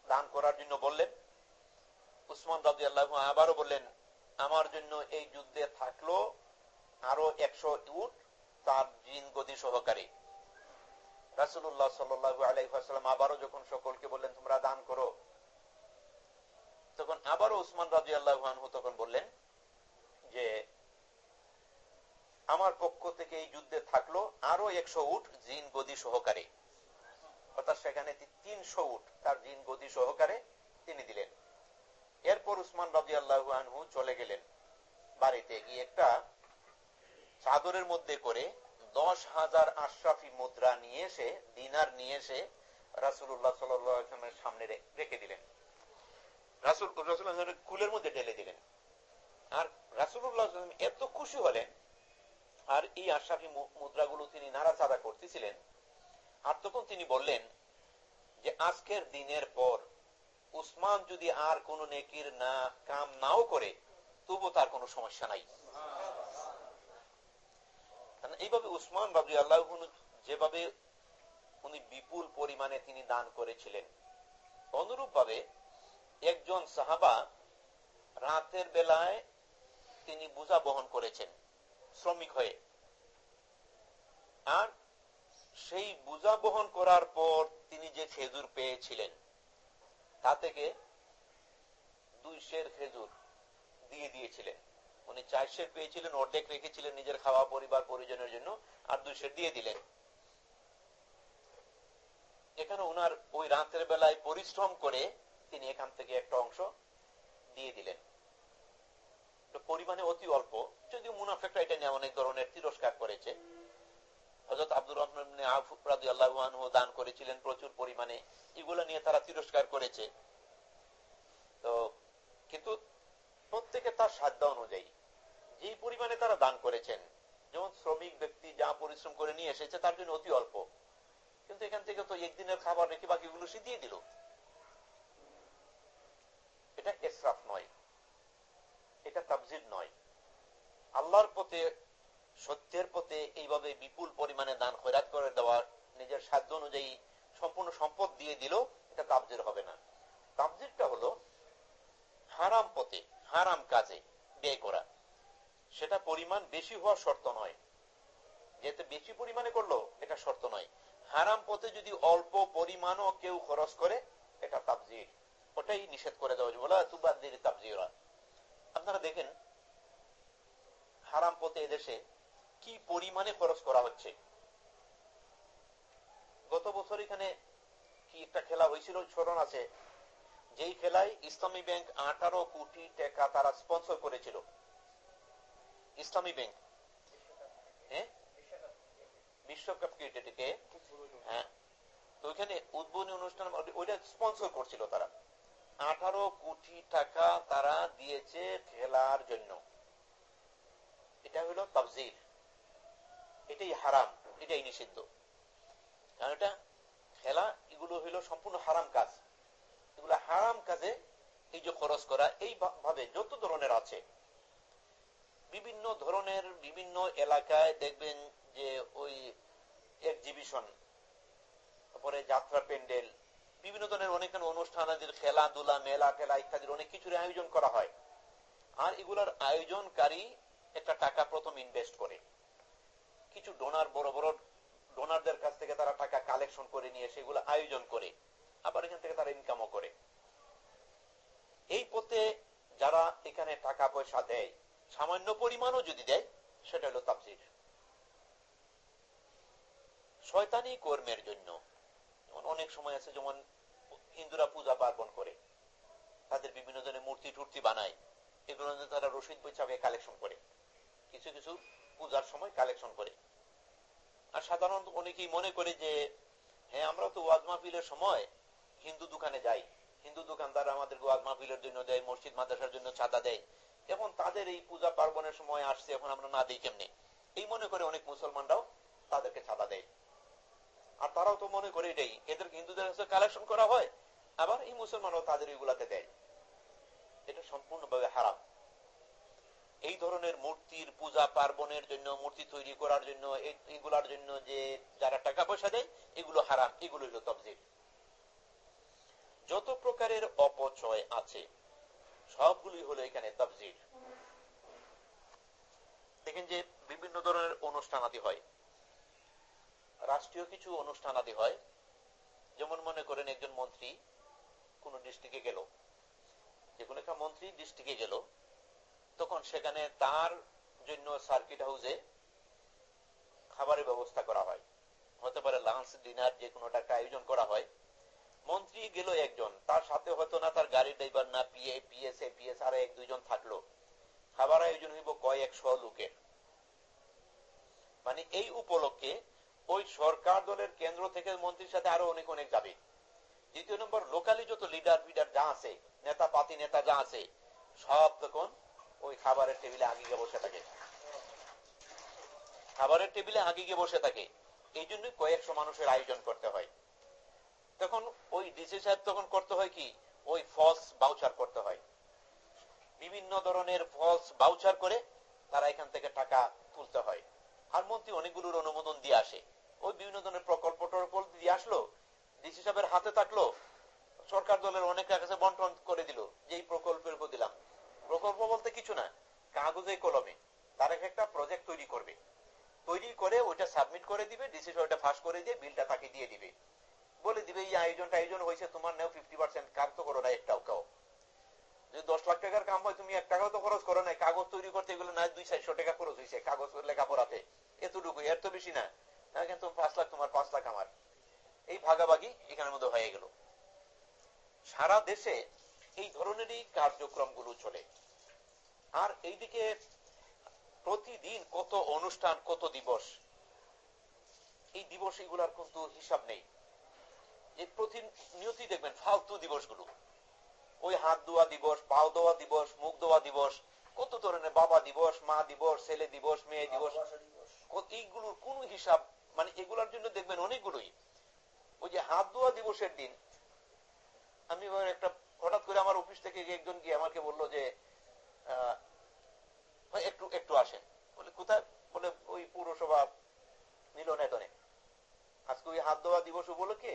দান করার জন্য বললেন। উসমান রাজু আল্লাহ আবারও বললেন, আমার জন্য এই যুদ্ধে থাকল আরও একশো উঠ তার জিন গদি সহকারী। রাসুল্লাহ সাল্লু আলাইসাল্লাম আবারও যখন সকলকে বললেন, তোমরা দান করো, তখন আবারও উসমান রাজি আল্লাহ তখন বললেন যে, আমার পক্ষ থেকে এই যুদ্ধে থাকল আরও একশো উঠ জিন গদি সহকারে। অর্থাৎ সেখানে তিনশো উঠ তার জিন গদি সহকারে তিনি দিলেন। এরপর উসমান রাজি আল্লাহ চলে গেলেন বাড়িতে গিয়ে একটা চাদরের মধ্যে করে দশ হাজার আশরাফি মুদ্রা নিয়ে এসে, দিনার নিয়ে এসে রাসুল্লাহ সাল্লামের সামনে রেখে দিলেন। রাসুল রাসুল কুলের মধ্যে ঢেলে দিলেন। আর রাসুল্লাহ এত খুশি হলেন, আর এই আশরাফি মুদ্রাগুলো তিনি নাড়াচাড়া করতেছিলেন, আর তখন তিনি বললেন যে, আজকের দিনের পর উসমান যদি আর কোন নেকির না কাম নাও করে তবু তার কোনো সমস্যা নাই। এইভাবে উসমান বাবরি আল্লাহ যেভাবে উনি বিপুল পরিমাণে তিনি দান করেছিলেন অনুরূপ ভাবে একজন সাহাবা রাতের বেলায় তিনি বোঝা বহন করেছেন শ্রমিক হয়ে। আর সেই বোঝা বহন করার পর তিনি যে খেজুর পেয়েছিলেন, তা থেকে দুই শের খেজুর দিয়ে দিয়েছিলেন। উনি চার শের পেয়েছিলেন, অর্ধেক রেখেছিলেন নিজের খাওয়া, পরিবার, পরিজনের জন্য, আর দুই শের দিয়ে দিলেন। এখানে ওনার ওই রাতের বেলায় পরিশ্রম করে তিনি এখান থেকে একটা অংশ দিয়ে দিলেন। পরিমাণে অতি অল্প, যদিও মুনাফেকরা এটা নিয়ে অনেক ধরনের তিরস্কার করেছে। হজরত আব্দুর রহমান দান করেছিলেন প্রচুর পরিমাণে, এগুলো নিয়ে তারা তিরস্কার করেছে। তো, কিন্তু প্রত্যেকে তার সাধ্য অনুযায়ী যে পরিমাণে তারা দান করেছেন। যেমন শ্রমিক ব্যক্তি যা পরিশ্রম করে নিয়ে এসেছে, তার জন্য অতি অল্প। কিন্তু এখান থেকে তো একদিনের খাবার রেখে বাকিগুলো সে দিয়ে দিল। এটা এসরাফ নয়। এটা তাবজির নয়। আল্লাহর পথে, সত্যের পথে এইভাবে বিপুল পরিমাণে দান খৈরাত করে দেওয়া, নিজের সাধ্য অনুযায়ী সম্পূর্ণ সম্পদ দিয়ে দিল, এটা তাবজির হবে না। তাবজিরটা হলো হারাম পথে, হারাম কাজে ব্যয় করা। সেটা পরিমাণ বেশি হওয়ার শর্ত নয়। যেহেতু বেশি পরিমাণে করল, এটা শর্ত নয়। হারাম পথে যদি অল্প পরিমাণও কেউ খরচ করে, এটা তাবজির। ওটাই নিষেধ করে দেওয়া বলা তুবাদির তাবজিরা। আপনারা দেখেন, হারাম পথে এদেশে কি পরিমাণে খরচ করা হচ্ছে। গত বছর এখানে কি একটা খেলা হয়েছিল, স্মরণ আছে? যেই খেলায় ইসলামী ব্যাংক আঠারো কোটি টাকা তারা স্পন্সর করেছিল। ইসলামী ব্যাংক বিশ্বকাপ ক্রিকেটকে তো ওইখানে উদ্বোধনী অনুষ্ঠান, ওইটা স্পন্সর করছিল তারা। আঠারো কোটি টাকা তারা দিয়েছে খেলার জন্য। এটা হলো তাবজির এটাই হারাম, এটাই নিষিদ্ধ। কারণ এটা খেলা, এগুলো হইল সম্পূর্ণ হারাম কাজ। এগুলো হারাম কাজে এই যে খরচ করা এই ভাবে যত ধরনের আছে। বিভিন্ন ধরনের বিভিন্ন এলাকায় দেখবেন যে ওই এক্সিবিশন তারপরে যাত্রা প্যান্ডেল, বিভিন্ন ধরনের অনেক অনুষ্ঠান খেলাধুলা, মেলা টেলা ইত্যাদির অনেক কিছুর আয়োজন করা হয়। আর এগুলার আয়োজনকারী একটা টাকা প্রথম ইনভেস্ট করে। কিছু ডোনার বড় বড় ডোনারদের কাছ থেকে তারা টাকা কালেকশন করে নিয়ে সেগুলো আয়োজন করে। আবার এখান থেকে তারা ইনকামও করে। এই পথে যারা এখানে টাকা পয়সা দেয় সামান্য পরিমাণও যদি দেয়, সেটা হলো তাফসির। শয়তানি কর্মের জন্য অনেক সময় আছে, যেমন হিন্দুরা পূজা পার্বণ করে, তাদের বিভিন্ন ধরনের মূর্তি টুর্তি বানায়, এগুলো তারা রসিদ বৈশাখে কালেকশন করে। কিছু কিছু পূজার সময় কালেকশন করে। আর সাধারণত অনেকেই মনে করে যে হ্যাঁ আমরা তো ওয়াজ মাহফিলের সময় হিন্দু দোকানে যাই। হিন্দু দোকানদার আমাদের ওয়াজ মাহফিলের জন্য দেয়, মসজিদ, মাদ্রাসার জন্য চাঁদা দেয়। এখন তাদের এই পূজা পার্বণের সময় আসছে, এখন আমরা না দিই কেমনি এই মনে করে অনেক মুসলমানরাও তাদেরকে চাঁদা দেয়। আর তারাও তো মনে করে এটাই এদের হিন্দুদের কাছে কালেকশন করা হয়, আবার এই মুসলমানরাও তাদের এইগুলাতে দেয়। এটা সম্পূর্ণভাবে হারাম। এই ধরনের মূর্তির পূজা পার্বণের জন্য, মূর্তি তৈরি করার জন্য এগুলার জন্য যে যারা টাকা পয়সা দেয়, এগুলো হারাম, এগুলো হলো তবজির যত প্রকারের অপচয় আছে সবগুলি হলো এখানে তবজির দেখেন যে বিভিন্ন ধরনের অনুষ্ঠান আদি হয়। রাষ্ট্রীয় কিছু অনুষ্ঠান আদি হয়। যেমন মনে করেন একজন মন্ত্রী কোন ডিস্ট্রিক্টে গেল। যে কোনো একটা মন্ত্রী ডিস্ট্রিক্টে গেল। তখন সেখানে তার জন্য সার্কিট হাউসে খাবারের ব্যবস্থা করা হয়। হতে পারে লাঞ্চ ডিনার যে কোনো একটা আয়োজন করা হয়। মন্ত্রী গেল একজন। তার সাথে হয়তো না তার গাড়ি ড্রাইভার না পিএ পিএসএ পিএস আর এক দুইজন থাকল। খাবার আয়োজন হইব কয়েকশো লোকের। মানে এই উপলক্ষে ওই সরকার দলের কেন্দ্র থেকে মন্ত্রীর সাথে আরও অনেক অনেক যাবে। দ্বিতীয় নম্বর লোকালি যত লিডার ফিডার যা আছে, নেতা, পাতি, নেতা যা আছে, সব তখন ওই খাবারের টেবিলে আগে গিয়ে বসে থাকে। খাবারের টেবিলে আগে গিয়ে বসে থাকে। এই জন্যই কয়েকশো মানুষের আয়োজন করতে হয়। তখন ওই ডিসি সাহেব তখন করতে হয় কি? ওই ফলস বাউচার করতে হয়। বিভিন্ন ধরনের ফলস বাউচার করে তারা এখান থেকে টাকা তুলতে হয়। আর মন্ত্রী অনেকগুলোর অনুমোদন দিয়ে আসে। ওই বিভিন্ন ধরনের প্রকল্প টকল্প দিয়ে আসলো। ডিসি সাহেবের হাতে থাকল। সরকার দলের অনেকের কাছে বন্টন করে দিল যে এই প্রকল্পের উপর দিলাম। প্রকল্প বলতে কিছু না, কাগজে কলমে। তার একটা প্রজেক্ট তৈরি করবে। তৈরি করে ওইটা সাবমিট করে দিবে ডিসি ওইটা ফাঁস করে দিয়ে বিলটা তাকে দিয়ে দিবে। বলে দিবে, এই আয়োজনটা আয়োজন হয়েছে, তোমার নেও ফিফটি পার্সেন্ট কাজ তো করো না একটাও কাও যদি দশ লাখ টাকার কাম হয়, তুমি এক টাকাও তো খরচ করো না কাগজ তৈরি করতে গেলে না দুই চারশো টাকা খরচ হয়েছে, কাগজ লেখাপড়াতে এতটুকু এর তো বেশি না। কিন্তু পাঁচ লাখ, তোমার পাঁচ লাখ আমার। এই ভাগাভাগি মধ্যে হয়ে গেল। সারা দেশে এই ধরনেরই কার্যক্রমগুলো চলে। আর এইদিকে প্রতিদিন কত অনুষ্ঠান, কত দিবস, এই দিবস এগুলার কিন্তু হিসাব নেই। যে প্রতিনিয়তই দেখবেন ফালতু দিবসগুলো। ওই হাত ধোয়া দিবস পাও দেওয়া দিবস মুখ দেওয়া দিবস কত ধরনের বাবা দিবস মা দিবস ছেলে দিবস মেয়ে দিবস এইগুলোর কোন হিসাব মানে এগুলোর জন্য দেখবেন অনেকগুলোই। ওই যে হাত ধোয়া দিবসের দিন আমি একটা হঠাৎ করে আমার অফিস থেকে একজন গিয়ে আমাকে বলল যে একটু একটু আসেন। বলে কোথায়? বলে ওই পৌরসভা মিলনায়তনে। আজকে ওই হাত ধোয়া দিবস উপলক্ষে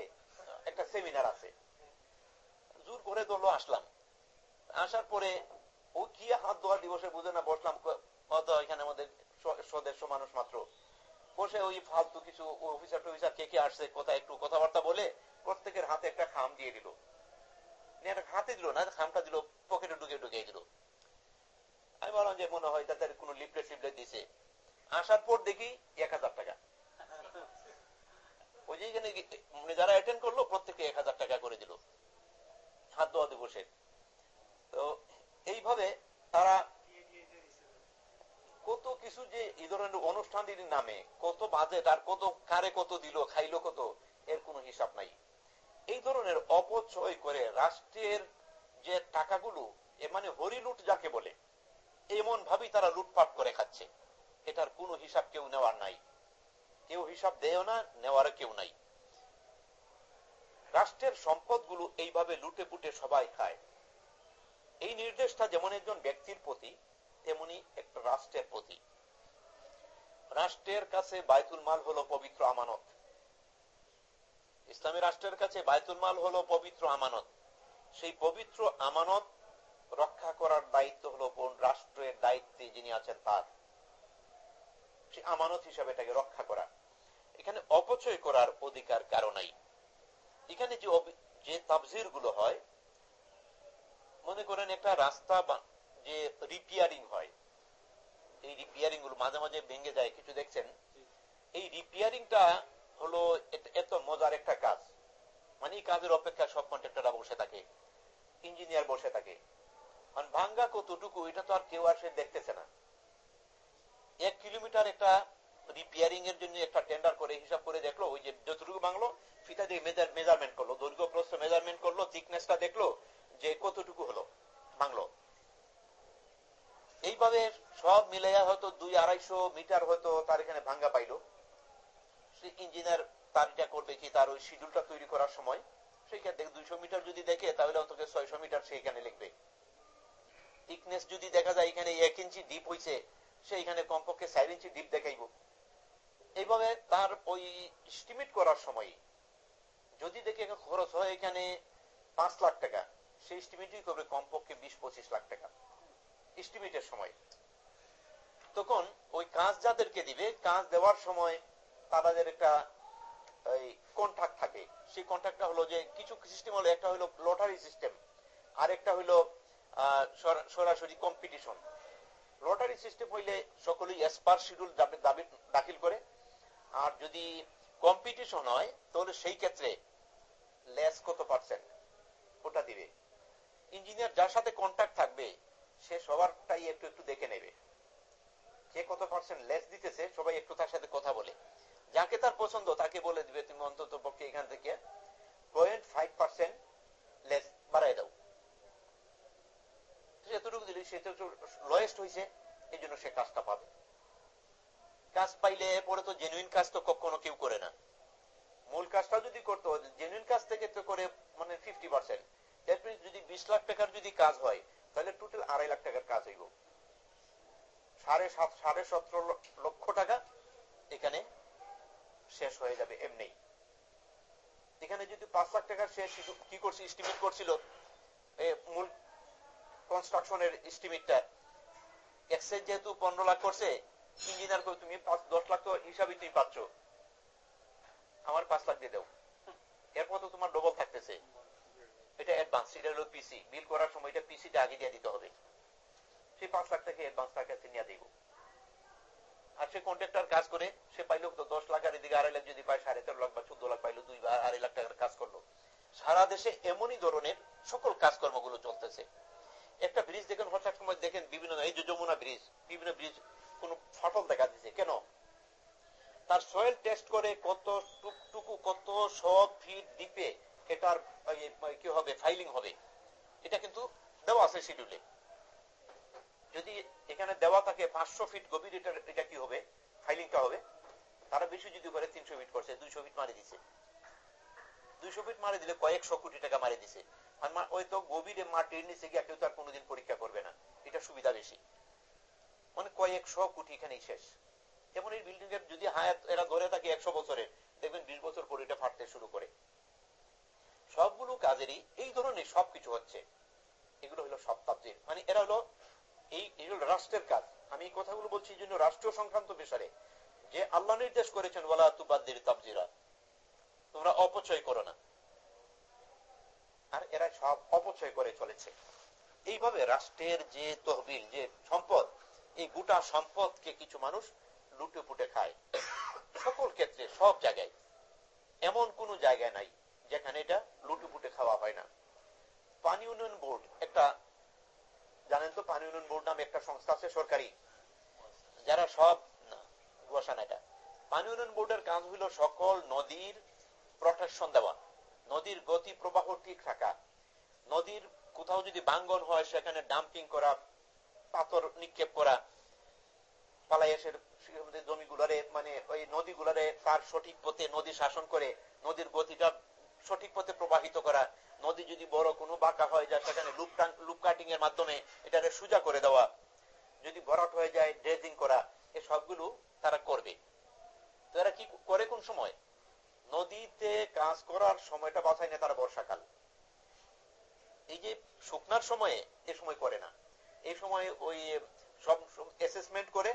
একটা সেমিনার আছে। জোর করে দলও আসলাম। আসার পরে ও কি হাত ধোয়া দিবসে বুঝে না, বসলাম হয়তো এখানে আমাদের সদস্য মানুষ মাত্র। বসে ওই ফালতু কিছু অফিসার টফিসার কে কে আসছে কোথায় একটু কথাবার্তা বলে প্রত্যেকের হাতে একটা খাম দিয়ে দিল। হাতে দিল না, খামটা দিল পকেটে ঢুকে ঢুকে দিল। আমি বললাম যে মনে হয় তাদের কোন লিপলেট টিপলেট দিছে। আসার পর দেখি এক হাজার টাকা। ওই যে এখানে মানে যারা অ্যাটেন্ড করল প্রত্যেকে এক হাজার টাকা করে দিল। হাত দোয়া দিবসের তো এইভাবে তারা কত কিছু যে এই ধরনের অনুষ্ঠানের নামে, কত বাজেট আর কত কারে কত দিল, খাইলো কত, এর কোনো হিসাব নাই। এই ধরনের অপচয় করে রাষ্ট্রের যে টাকাগুলো, এ মানে হরিলুট যাকে বলে এমন ভাবেই তারা লুটপাট করে খাচ্ছে। এটার কোনো হিসাব কেউ নেওয়ার নাই। কেউ হিসাব দেয় না নেওয়ার কেউ নাই। রাষ্ট্রের সম্পদগুলো এইভাবে লুটে পুটে সবাই খায়। এই নির্দেশটা যেমন একজন ব্যক্তির প্রতি, তেমনি একটা রাষ্ট্রের প্রতি। রাষ্ট্রের কাছে বায়তুল মাল হলো পবিত্র আমানত। ইসলামী রাষ্ট্রের কাছে বায়তুল মাল হলো পবিত্র আমানত। সেই পবিত্র আমানত রক্ষা করার দায়িত্ব হলো কোন রাষ্ট্রের দায়িত্বে যিনি আছেন তার। সে আমানত হিসাবে এটাকে রক্ষা করা। এখানে অপচয় করার অধিকার কারও নাই। এখানে যে যে তাবজিরগুলো হয় মনে করেন একটা রাস্তা যে রিপেয়ারিং হয় এই রিপেয়ারিংগুলো মাঝে মাঝে ভেঙে যায় কিছু দেখছেন? এই রিপেয়ারিংটা হলো এত মজার একটা কাজ। মানে এই কাজের অপেক্ষা সব কন্ট্রাক্টররা বসে থাকে ইঞ্জিনিয়ার বসে থাকে। ভাঙ্গা কতটুকু এটা তো আর কেউ আর সে দেখতেছে না। এক কিলোমিটার একটা রিপেয়ারিং এর জন্য একটা টেন্ডার করে, হিসাব করে দেখল, ওই যে যতটুকু ভাঙলো, ফিতা দিয়ে মেজারমেন্ট করল, দৈর্ঘ্য প্রস্থ মেজারমেন্ট করল থিকনেসটা দেখল, যে কতটুকু হলো, ভাঙলো। এইভাবে সব মিলাইয়া হয়তো দুই আড়াইশো মিটার হয়তো তার এখানে ভাঙ্গা পাইলো। সে ইঞ্জিনিয়ার তারটা করবে কি, তার ওই শিডিউলটা তৈরি করার সময় সেইখানে দেখে দুইশো মিটার যদি দেখে, তাহলে অন্তত ছয়শো মিটার সেইখানে লিখবে। থিকনেস যদি দেখা যায়, এখানে এক ইঞ্চি ডিপ হয়েছে সেইখানে কমপক্ষে চার ইঞ্চি ডিপ দেখাইব। এইভাবে তার ওই এস্টিমেট করার সময় যদি দেখে খরচ হয় এখানে পাঁচ লাখ টাকা, সেই এস্টিমেটই করবে কমপক্ষে বিশ পঁচিশ লাখ টাকা এস্টিমেটের সময়। তখন ওই কাজ যাদেরকে দিবে, কাজ দেওয়ার সময় তাদের একটা কন্ট্রাক্ট থাকে। সেই কন্ট্রাক্টটা হলো যে কিছু সিস্টেম হলো, একটা হলো লটারি সিস্টেম আর একটা হলো সরাসরি কম্পিটিশন লটারি সিস্টেম হইলে সকলেই এসপার শিডিউল দাবি, দাখিল করে আর যদি কম্পিটিশন হয়, তাহলে সেই ক্ষেত্রে লেস কত পার্সেন্ট ওটা দিবে। ইঞ্জিনিয়ার যার সাথে কন্ট্যাক্ট থাকবে, সে সবারটাই একটু একটু দেখে নেবে। কে কত পার্সেন্ট লেস দিতেছে, সবাই একটু তার সাথে কথা বলে। যাকে তার পছন্দ, তাকে বলে দিবে, তুমি অন্তত পক্ষে এখান থেকে পয়েন্ট ফাইভ পার্সেন্ট লেস বাড়াই দাও। যতটুকু দিলে সেটা লয়েস্ট হয়েছে এই জন্য সে কাজটা পাবে। কাজ পাইলে পরে তো জেনুইন কাজ তো কখনো কেউ করে না। মূল কাজটা যদি করতো জেনুইন কাজ থেকে তো করে মানে ফিফটি পার্সেন্ট যদি বিশ লাখ টাকার যদি কাজ হয়, তাহলে টোটাল আড়াই লাখ টাকার কাজ হইব। সাড়ে সাত, সাড়ে সতেরো লক্ষ টাকা এখানে শেষ হয়ে যাবে এমনি। এখানে যদি পাঁচ লাখ টাকার শেষ কি করছে এস্টিমেট করছিল মূল কনস্ট্রাকশনের এস্টিমেটটা এক্সেস যেহেতু পনেরো লাখ করছে ইঞ্জিনিয়ার করে তুমি? পাঁচ, দশ লাখ তো হিসাবে তুমি পাচ্ছ। আমার পাঁচ লাখ দিয়ে দাও। এরপর তো তোমার ডবল থাকতেছে। এটা অ্যাডভান্স এটা হলো পিসি বিল করার সময় এটা পিসিটা আগে দিয়ে দিতে হবে। সেই পাঁচ লাখ টাকা অ্যাডভান্স তার কাছে নিয়ে দিব। আর সে কন্ট্রাক্টর কাজ করে, সে পাইলো দশ লাখ আর এদিকে আড়াই লাখ যদি পায়, সাড়ে তেরো লাখ বা চোদ্দ লাখ পাইলো, দুই বা আড়াই লাখ টাকার কাজ করল। সারা দেশে এমনই ধরনের সকল কাজকর্মগুলো চলতেছে। একটা ব্রিজ দেখেন, হঠাৎ সময় দেখেন বিভিন্ন, এই যে যমুনা ব্রিজ বিভিন্ন ব্রিজ কোন ফাটল দেখা দিচ্ছে কেন? তার সয়েল টেস্ট করে কত টুকটুকু, কত সব ফিট ডিপে এটার কি হবে ফাইলিং হবে, এটা কিন্তু দেওয়া আছে শিডিউলে যদি এখানে দেওয়া থাকে পাঁচশো ফিট গভীর, এটা এটা কি হবে? ফাইলিংটা হবে। তারা বেশি যদি করে, তিনশো ফিট করছে, দুইশো ফিট মারি দিছে। দুইশো ফিট মারি দিলে কয়েকশো কোটি টাকা মারি দিছে। ওই তো গভীরে মাটির নিচে গিয়ে কেউ তার কোনোদিন পরীক্ষা করবে না। এটা সুবিধা বেশি। মানে কয়েকশো কোটি এখানেই শেষ। যেমন এই বিল্ডিং এর যদি হায়াত এরা ধরে থাকে একশো বছরে, দেখবেন বিশ বছর পর এটা ফাটতে শুরু করে। সবগুলো কাজেরই এই ধরনের সবকিছু হচ্ছে। এগুলো হলো সব তাবজির মানে এরা হলো এই এগুলো রাষ্ট্রের কাজ। আমি এই কথাগুলো বলছি জন্য রাষ্ট্র সংক্রান্ত বিষয়ে। যে আল্লাহ নির্দেশ করেছেন, ওয়ালা তুবাদ্দির তাবজিরা। তোমরা অপচয় করো না। আর এরা সব অপচয় করে চলেছে। এইভাবে রাষ্ট্রের যে তহবিল, যে সম্পদ এই গোটা সম্পদকে কিছু মানুষ লুটে পুটে খায়। সকল ক্ষেত্রে, সব জায়গায়। এমন কোন জায়গায় নাই যেখানে এটা লুটে পুটে খাওয়া হয় না। পানি উন্নয়ন বোর্ড একটা, জানেন তো পানি উন্নয়ন বোর্ড নামে একটা সংস্থা আছে সরকারি? যারা সব ঘোষণা এটা। পানি উন্নয়ন বোর্ডের কাজ হইল সকল নদীর প্রটেকশন দেওয়া। নদীর গতি প্রবাহ ঠিক থাকা নদীর কোথাও যদি বাঙ্গন হয়, সেখানে ডাম্পিং করা পাথর নিক্ষেপ করা। পালাইয়াসের জমিগুলারে মানে ওই নদীগুলারে তার সঠিক পথে নদী শাসন করে, নদীর গতিটা সঠিক পথে প্রবাহিত করা। নদী যদি বড় কোনো বাঁকা হয় যায় সেখানে লুপ কাটিং এর মাধ্যমে এটারে সোজা করে দেওয়া। যদি বরাট হয়ে যায় ড্রেজিং করা, এ সবগুলো তারা করবে। তো এরা কি করে কোন সময়? নদীতে কাজ করার সময়টা বাছাই না তারা বর্ষাকাল। এই যে শুকনার সময়ে এ সময় করে না। এই সময় ওই, সব অ্যাসেসমেন্ট করে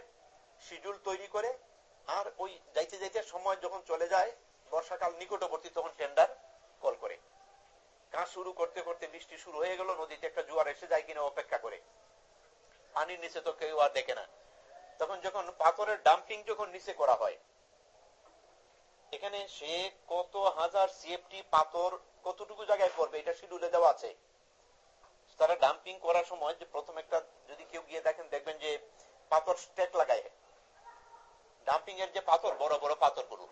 শিডিউল তৈরি করে, আর ওই যাইতে যাইতে সময় যখন চলে যায়, বর্ষাকাল নিকটবর্তী তখন টেন্ডার কল করে। কাজ শুরু করতে করতে বৃষ্টি শুরু হয়ে গেল, নদীতে একটা জোয়ার এসে যায় কিনা অপেক্ষা করে। পানির নিচে তো কেউ আর দেখে না। তখন যখন পাথরের ডাম্পিং যখন নিচে করা হয়, এখানে সে কত হাজার সিএফটি পাথর কতটুকু জায়গায় করবে এটা শিডিউলে দেওয়া আছে। তারা ডাম্পিং করার সময় যে প্রথম একটা, যদি কেউ গিয়ে দেখেন, দেখবেন যে পাথর স্টেক লাগায়। ডাম্পিং এর যে পাথর, বড় বড় পাথরগুলো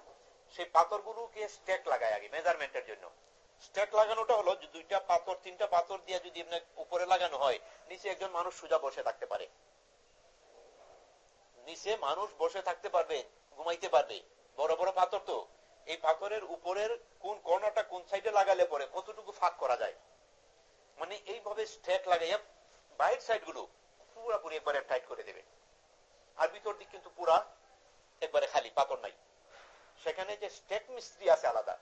সেই পাথর গুলোকে স্টেক লাগায় আগে মেজারমেন্টের জন্য। স্টেক লাগানোটা হলো দুইটা পাথর, তিনটা পাথর দিয়ে যদি উপরে লাগানো হয়, নিচে একজন মানুষ সোজা বসে থাকতে পারে। নিচে মানুষ বসে থাকতে পারবে, ঘুমাইতে পারবে। বড় বড় পাথর তো। এই পাথরের উপরের কোন কর্নারটা কোন সাইডে লাগালে পরে কতটুকু ফাঁক করা যায়? মানে এইভাবে স্টেক লাগাইয়া বাইরের সাইডগুলো পুরাপুরি একবারে টাইট করে দেবে। আর ভিতর দিক কিন্তু পুরা একবারে খালি, পাথর নাই। সেখানে যে স্টেক মিস্ত্রি আছে আলাদা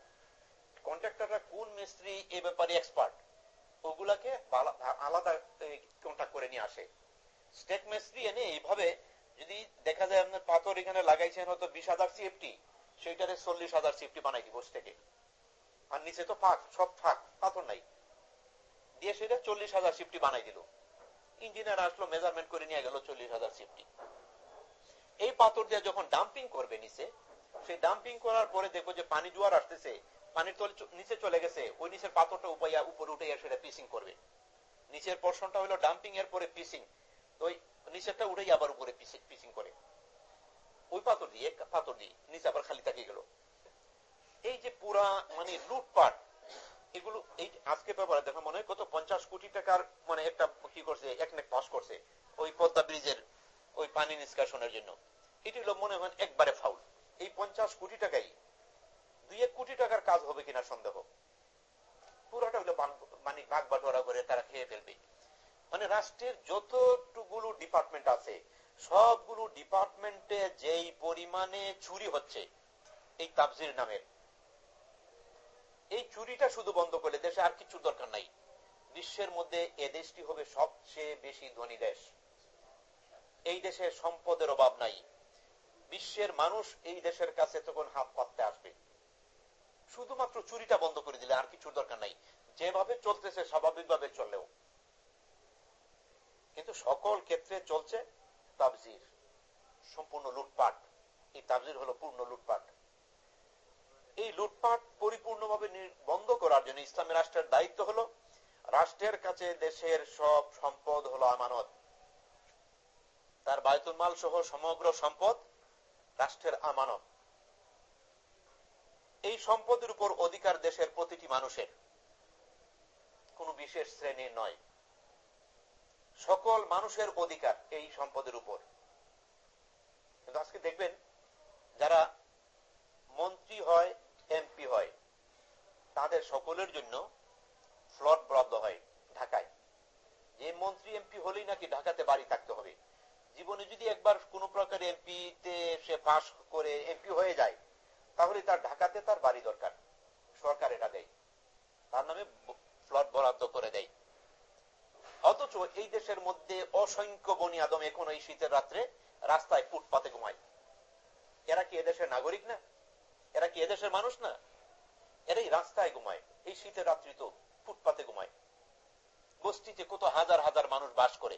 কন্ট্রাক্টররা কোন মিস্ত্রি এ ব্যাপারে এক্সপার্ট ওগুলাকে আলাদা কন্ট্যাক্ট করে নিয়ে আসে। স্টেক মিস্ত্রি এনে এইভাবে যদি দেখা যায় আপনার পাথর এখানে লাগাইছেন হয়তো বিশ হাজার সিএফটি সেইটারে চল্লিশ হাজার সিএফটি বানাই দিব থেকে আর নিচে তো ফাঁক, সব ফাঁক, পাথর নাই। দিয়ে সেটা চল্লিশ হাজার সিফটি বানাই দিল। ইঞ্জিনিয়ার আসলো মেজারমেন্ট করে নিয়ে গেল চল্লিশ হাজার সিফটি এই পাথর দিয়ে যখন ডাম্পিং করবে নিচে, সেই ডাম্পিং করার পরে দেখব যে পানি জোয়ার আসতেছে, পানির তল নিচে চলে গেছে, ওই নিচের পাথরটা উপাইয়া উপরে উঠে সেটা পিসিং করবে। নিচের পোর্শনটা হলো ডাম্পিং এর পরে পিসিং ওই নিচেরটা উঠেই আবার উপরে পিসিং করে। ওই পাথর দিয়ে পাথর দিয়ে নিচে আবার খালি থাকে গেল। এই যে পুরা মানে লুটপাট এগুলো, এই আজকে ব্যাপারে দেখা, মনে হয় কত পঞ্চাশ কোটি টাকার মানে একটা কি করছে একনেক পাস করছে ওই পদ্মা ব্রিজের ওই পানি নিষ্কাশনের জন্য। এটি হলো মনে হয় একবারে ফাউল এই পঞ্চাশ কোটি টাকাই দুই এক কোটি টাকার কাজ হবে কিনা সন্দেহ। পুরাটা হলো মানে ভাগ বাটোয়ারা করে তারা খেয়ে ফেলবে। মানে রাষ্ট্রের যতটুকুলো ডিপার্টমেন্ট আছে, সবগুলো ডিপার্টমেন্টে যেই পরিমাণে চুরি হচ্ছে, এই তাবজির নামের এই চুরিটা শুধু বন্ধ করলে দেশে আর কিছু দরকার নাই। বিশ্বের মধ্যে এ দেশটি হবে সবচেয়ে বেশি ধনী দেশ। এই দেশে সম্পদের অভাব নাই। বিশ্বের মানুষ এই দেশের কাছে তখন হাত পাততে আসবে। শুধুমাত্র চুরিটা বন্ধ করে দিলে আর কিছুর দরকার নাই। যেভাবে চলতেছে, স্বাভাবিকভাবে চললেও। কিন্তু সকল ক্ষেত্রে চলছে তাবজির। সম্পূর্ণ লুটপাট। এই তাবজির হলো পূর্ণ লুটপাট। এই লুটপাট পরিপূর্ণভাবে বন্ধ করার জন্য ইসলামী রাষ্ট্রের দায়িত্ব হলো, রাষ্ট্রের কাছে দেশের সব সম্পদ হলো আমানত। তার বায়তুল মাল সহ সমগ্র সম্পদ রাষ্ট্রের আমানত। এই সম্পদের উপর অধিকার দেশের প্রতিটি মানুষের। কোন বিশেষ শ্রেণির নয়। সকল মানুষের অধিকার এই সম্পদের উপর। কিন্তু আজকে দেখবেন, যারা মন্ত্রী হয় এমপি হয়। তাদের সকলের জন্য ফ্লট বরাদ্দ হয় ঢাকায়। যে মন্ত্রী এমপি হলেই নাকি ঢাকাতে বাড়ি থাকতে হবে। জীবনে যদি একবার কোন প্রকার এমপি তে সে পাশ করে এমপি হয়ে যায়, তাহলে তার ঢাকাতে তার বাড়ি দরকার। সরকার এটা দেয়। তার নামে ফ্লট বরাদ্দ করে দেয়। অথচ এই দেশের মধ্যে অসংখ্য বনি আদম এখন এই শীতের রাত্রে রাস্তায় ফুটপাতে ঘুমায়। এরা কি এদেশের নাগরিক না? এরা কি এদেশের মানুষ না? এরাই রাস্তায় ঘুমায়, এই শীতের রাত্রি তো ফুটপাতে ঘুমায়। বস্তিতে কত হাজার হাজার মানুষ বাস করে।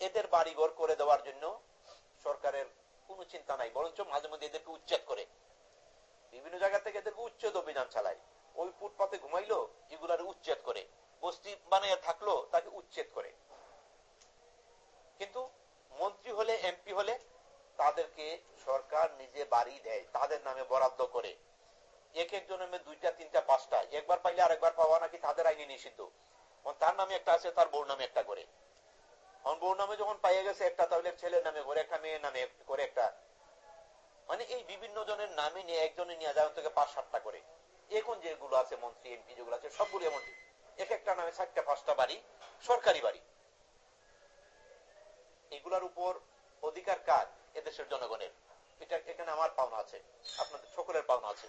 এদের বাড়িঘর করে দেওয়ার জন্য সরকারের কোনো চিন্তা নাই, বরঞ্চ মাঝে মধ্যে এদেরকে উচ্ছেদ করে। বিভিন্ন জায়গা থেকে এদেরকে উচ্ছেদ অভিযান চালায়। ওই ফুটপাতে ঘুমাইলো, এগুলার উচ্ছেদ করে। বস্তি বানিয়ে থাকল, তাকে উচ্ছেদ করে। কিন্তু মন্ত্রী হলে, এমপি হলে তাদেরকে সরকার নিজে বাড়ি দেয়, তাদের নামে বরাদ্দ করে। এক একজনের নামে দুইটা, তিনটা, পাঁচটা। একবার পাইলে আরেকবার পাওয়া নাকি তাদের আইনে নিষিদ্ধ। তার নামে একটা আছে, তার বউর নামে একটা করে। বউর নামে যখন পাইয়ে গেছে একটা, তাহলে ছেলের নামে করে, একটা মেয়ের নামে করে একটা। মানে এই বিভিন্ন জনের নামে নিয়ে একজনে নিয়ে যায় থেকে পাঁচ, সাতটা করে। এখন যেগুলো আছে, মন্ত্রী, এমপি যেগুলো আছে, সবগুলো এমন এক একটা নামে চারটা, পাঁচটা বাড়ি, সরকারি বাড়ি। এগুলার উপর অধিকার কার? এদেশের জনগণের। এটা এখানে আমার পাওনা আছে, আপনাদের সকলের পাওনা আছে।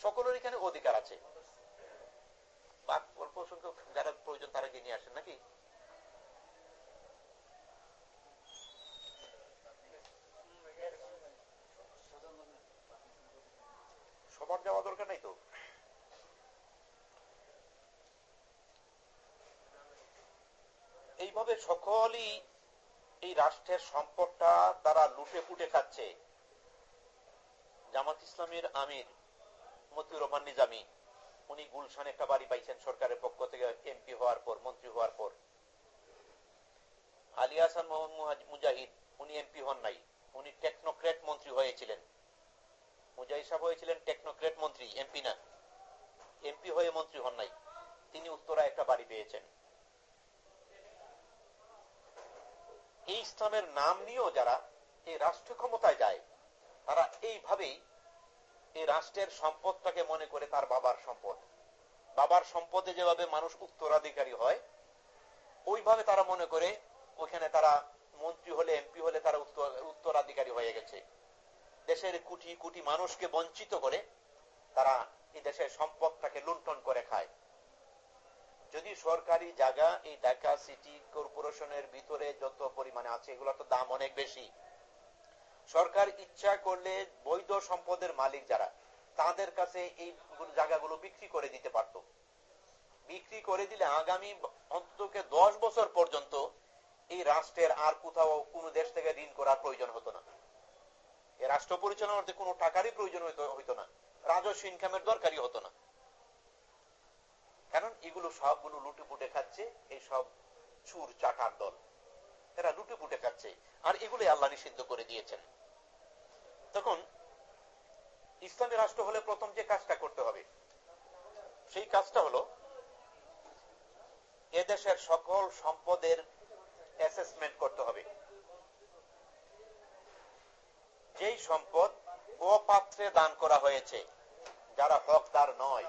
সকলের এখানে অধিকার আছে। অল্প সংখ্যক যারা প্রয়োজন তারা গিয়ে নিয়ে আসেন নাকি? সবার যাওয়া দরকার নাই তো? এইভাবে সকলই এই রাষ্ট্রের সম্পদটা তারা লুটে পুটে খাচ্ছে। জামাত ইসলামের আমির মতিউর রহমান নিজামী, উনি গুলশান একটা বাড়ি পাইছেন সরকারের পক্ষ থেকে, এমপি হওয়ার পর, মন্ত্রী হওয়ার পর। আলী হাসান মোহাম্মদ মুজাহিদ, উনি এমপি হন নাই। উনি টেকনোক্রেট মন্ত্রী হয়েছিলেন। মুজাহিদ সাহেব হয়েছিলেন টেকনোক্রেট মন্ত্রী, এমপি না। এমপি হয়ে মন্ত্রী হন নাই। তিনি উত্তরা একটা বাড়ি পেয়েছেন। এই ইসলামের নাম নিয়েও যারা এই রাষ্ট্র ক্ষমতায় যায়, তারা এইভাবেই এই রাষ্ট্রের সম্পদটাকে মনে করে তার বাবার সম্পদ। বাবার সম্পদে যেভাবে মানুষ উত্তরাধিকারী হয়, ওইভাবে তারা মনে করে ওখানে তারা মন্ত্রী হলে, এমপি হলে তারা উত্তরাধিকারী হয়ে গেছে। দেশের কোটি কোটি মানুষকে বঞ্চিত করে তারা এই দেশের সম্পদটাকে লুণ্ঠন করে খায়। যদি সরকারি জায়গা এই ঢাকা সিটি কর্পোরেশনের ভিতরে যত পরিমাণে আছে, এগুলোর তো দাম অনেক বেশি। সরকার ইচ্ছা করলে বৈধ সম্পদের মালিক যারা, তাদের কাছে এই জায়গাগুলো বিক্রি করে দিতে পারত। বিক্রি করে দিলে আগামী অন্তত দশ বছর পর্যন্ত এই রাষ্ট্রের আর কোথাও কোন দেশ থেকে ঋণ করার প্রয়োজন হতো না। এই রাষ্ট্র পরিচালনার কোনো টাকারই প্রয়োজন হইতো না। রাজস্ব ইনকামের দরকারই হতো না। কারণ এগুলো সবগুলো লুটে পুটে খাচ্ছে এই সব চুর, চাটার দল। এরা লুটে পুটে খাচ্ছে। আর এগুলো আল্লাহ নিষিদ্ধ করে দিয়েছেন। তখন ইসলামী রাষ্ট্র হলে প্রথম যে কাজটা করতে হবে, সেই কাজটা হলো এদেশের সকল সম্পদের অ্যাসেসমেন্ট করতে হবে। যেই সম্পদ অপাত্রে দান করা হয়েছে, যারা হকদার নয়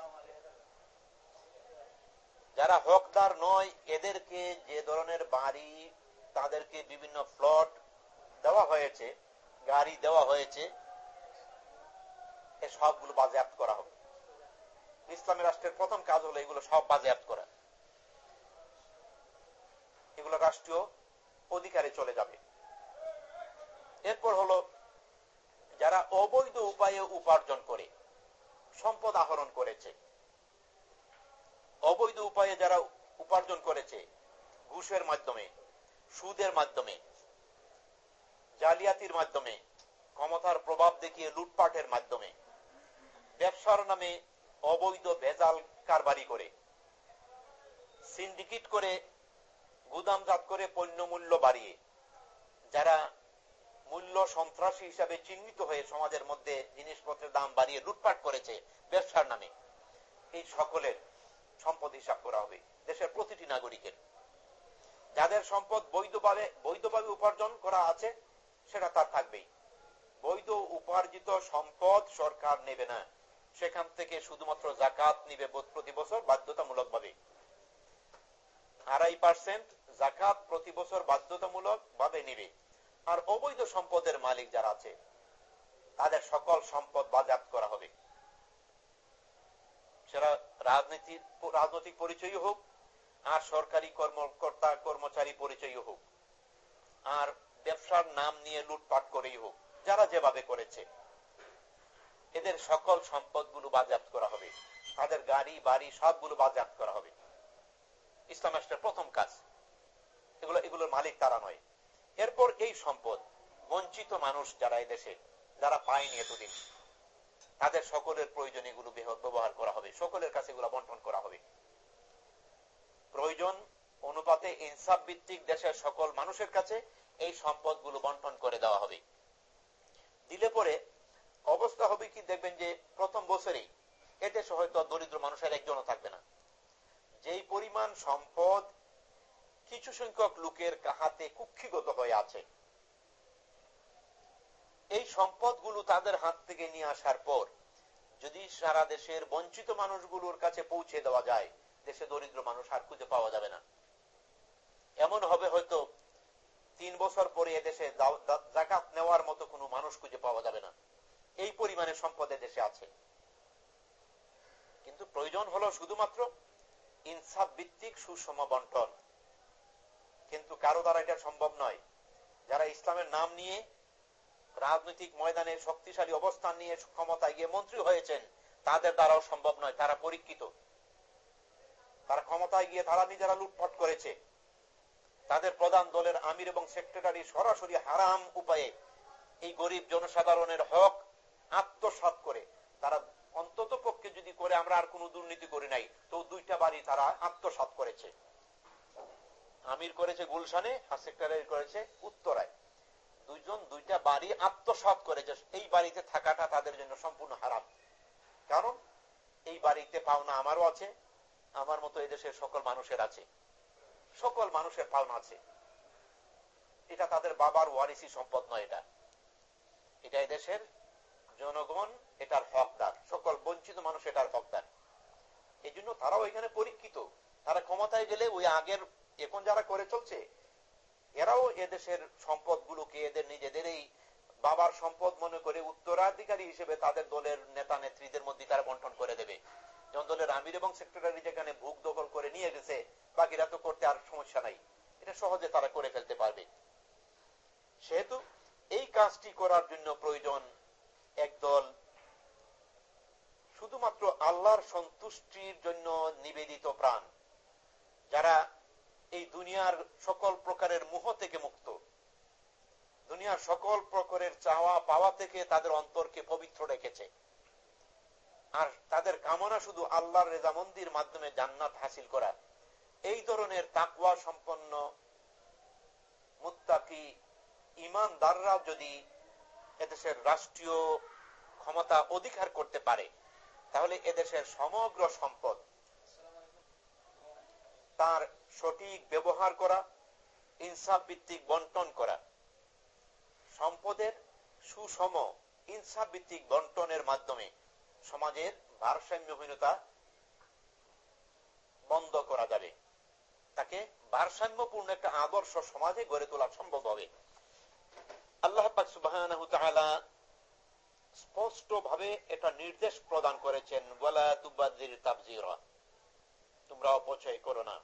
যারা হকদার নয়, এদেরকে যে ধরনের বাড়ি, তাদেরকে বিভিন্ন প্লট দেওয়া হয়েছে, গাড়ি দেওয়া হয়েছে সবগুলো বাজেয়াপ্ত করা হবে। ইসলামী রাষ্ট্রের প্রথম কাজ হলো এগুলো সব বাজেয়াপ্ত করা। এগুলো রাষ্ট্রীয় অধিকারে চলে যাবে। এরপর হলো যারা অবৈধ উপায়ে উপার্জন করে, সম্পদ আহরণ করেছে অবৈধ উপায়ে যারা উপার্জন করেছে, ঘুষের মাধ্যমে, সুদের মাধ্যমে, জালিয়াতির মাধ্যমে, ক্ষমতার প্রভাব দেখিয়ে লুটপাটের মাধ্যমে, ব্যবসার নামে অবৈধ ভেজাল কারবারি করে সিন্ডিকেট করে, গুদামজাত করে পণ্য মূল্য বাড়িয়ে, যারা মূল্য সন্ত্রাসী হিসাবে চিহ্নিত হয়ে সমাজের মধ্যে জিনিসপত্রের দাম বাড়িয়ে লুটপাট করেছে ব্যবসার নামে, এই সকলের সম্পদ হিসাব করা হবে দেশের প্রতিটি নাগরিকের। যাদের সম্পদ বৈধভাবে বৈধভাবে উপার্জন করা আছে, সেটা তার থাকবেই। বৈধ উপার্জিত সম্পদ সরকার নেবে না। সেখান থেকে শুধুমাত্র জাকাত নিবে প্রতি বছর বাধ্যতামূলক ভাবে আড়াই পার্সেন্ট জাকাত প্রতি বছর বাধ্যতামূলক ভাবে নিবে। আর অবৈধ সম্পদের মালিক যারা আছে, তাদের সকল সম্পদ বাজেয়াপ্ত করা হবে। সেটা রাজনীতির রাজনৈতিক পরিচয় হোক, আর সরকারি কর্মকর্তা কর্মচারী পরিচয় হোক, আর ব্যবসার নাম নিয়ে লুটপাট করেই হোক, যারা যেভাবে করেছে, এদের সকল সম্পদগুলো বাজেয়াপ্ত করা হবে। তাদের গাড়ি, বাড়ি সবগুলো বাজেয়াপ্ত করা হবে। ইসলাম রাষ্ট্রের প্রথম কাজ, এগুলো, এগুলোর মালিক তারা নয়। এরপর এই সম্পদ, বঞ্চিত মানুষ যারা এদেশে, যারা পায়নি এতদিন। তাদের সকলের প্রয়োজন এগুলো ব্যবহার করা হবে। সকলের কাছে এগুলো বন্টন করা হবে। প্রয়োজন অনুপাতে ইনসাফ ভিত্তিক দেশের সকল মানুষের কাছে এই সম্পদগুলো বন্টন করে দেওয়া হবে। দিলে পরে অবস্থা হবে কি দেখবেন যে প্রথম বছরেই এদেশে হয়তো দরিদ্র মানুষের একজনও থাকবে না। যেই পরিমাণ সম্পদ কিছু সংখ্যক লোকের হাতে কুক্ষিগত হয়ে আছে এই সম্পদগুলো তাদের হাত থেকে নিয়ে আসার পর, যদি সারা দেশের বঞ্চিত মানুষগুলোর কাছে পৌঁছে দেওয়া যায়, দেশে দরিদ্র মানুষ আর খুঁজে পাওয়া যাবে না। এমন হবে হয়তো তিন বছর পরে এদেশে জাকাত নেওয়ার মতো কোনো মানুষ খুঁজে পাওয়া যাবে না। এই পরিমাণে সম্পদ দেশে আছে। কিন্তু প্রয়োজন হলো শুধুমাত্র ইনসাফ ভিত্তিক সুষম বন্টন। কিন্তু কারও দ্বারা এটা সম্ভব নয়। যারা ইসলামের নাম নিয়ে রাজনৈতিক ময়দানে শক্তিশালী অবস্থান নিয়ে ক্ষমতায় গিয়ে মন্ত্রী হয়েছেন, তাদের দ্বারাও সম্ভব নয়, তারা পরীক্ষিত। তারা ক্ষমতায় গিয়ে তারা নিজেরা লুটপাট করেছে। তাদের প্রধান দলের আমির এবং সেক্রেটারি সরাসরি হারাম উপায়ে এই গরিব জনসাধারণের হক আত্মসাত করে। তারা অন্তত পক্ষে যদি করে, আমরা আর কোন দুর্নীতি করি নাই। তো দুইটা বাড়ি তারা আত্মসাত করেছে। আমির করেছে গুলশানে আর সেক্রেটারি করেছে উত্তরায়। দুইজন, দুইটা বাড়ি আত্মসাত করেছে এই বাড়িতে থাকাটা তাদের জন্য সম্পূর্ণ হারাম। কারণ, এই বাড়িতে পাওনা আমারও আছে, আমার মতো এদেশের সকল মানুষের আছে। সকল মানুষের পাওনা আছে। এটা তাদের বাবার ওয়ারিসি সম্পদ নয় এটা। এটা এদেশের জনগণ, এটার হকদার। সকল বঞ্চিত মানুষ এটার হকদার। এই জন্য তারাও এখানে পরীক্ষিত। তারা ক্ষমতায় গেলে ওই আগের, এখন যারা করে চলছে এরাও এদেশের সম্পদ গুলোকে এদের নিজেদের এই বাবার সম্পদ মনে করে উত্তরাধিকারী হিসেবে তাদের দলের নেতা নেত্রীদের মধ্যে তারা বন্টন করে দেবে। যেমন দলের আমির এবং সেক্রেটারি যেখানে ভুক দখল করে নিয়ে গেছে, বাকিরা তো করতে আর সমস্যা নাই। এটা সহজে তারা করে ফেলতে পারবে। সেহেতু এই কাজটি করার জন্য প্রয়োজন একদল শুধুমাত্র আল্লাহর সন্তুষ্টির জন্য নিবেদিত প্রাণ। যারা এই দুনিয়ার সকল প্রকারের মুহ থেকে মুক্ত। দুনিয়ার সকল প্রকারের চাওয়া পাওয়া থেকে তাদের অন্তরকে পবিত্র রেখেছে। আর তাদের কামনা শুধু আল্লাহর রেজামন্দির মাধ্যমে জান্নাত হাসিল করা। এই ধরনের তাকুয়া সম্পন্ন মুত্তাকি ইমানদাররা যদি এদেশের রাষ্ট্রীয় ক্ষমতা অধিকার করতে পারে, তাহলে এদেশের সমগ্র সম্পদ তার সঠিক ব্যবহার করা, ইনসাফ ভিত্তিক বন্টন করা। সম্পদের সুষম, ইনসাফ ভিত্তিক বন্টনের মাধ্যমে সমাজের ভারসাম্যহীনতা বন্ধ করা যাবে। তাকে ভারসাম্যপূর্ণ একটা আদর্শ সমাজে গড়ে তোলা সম্ভব হবে। আল্লাহ স্পষ্ট ভাবে এটা নির্দেশ প্রদান করেছেন তোমরা অপচয় করো না।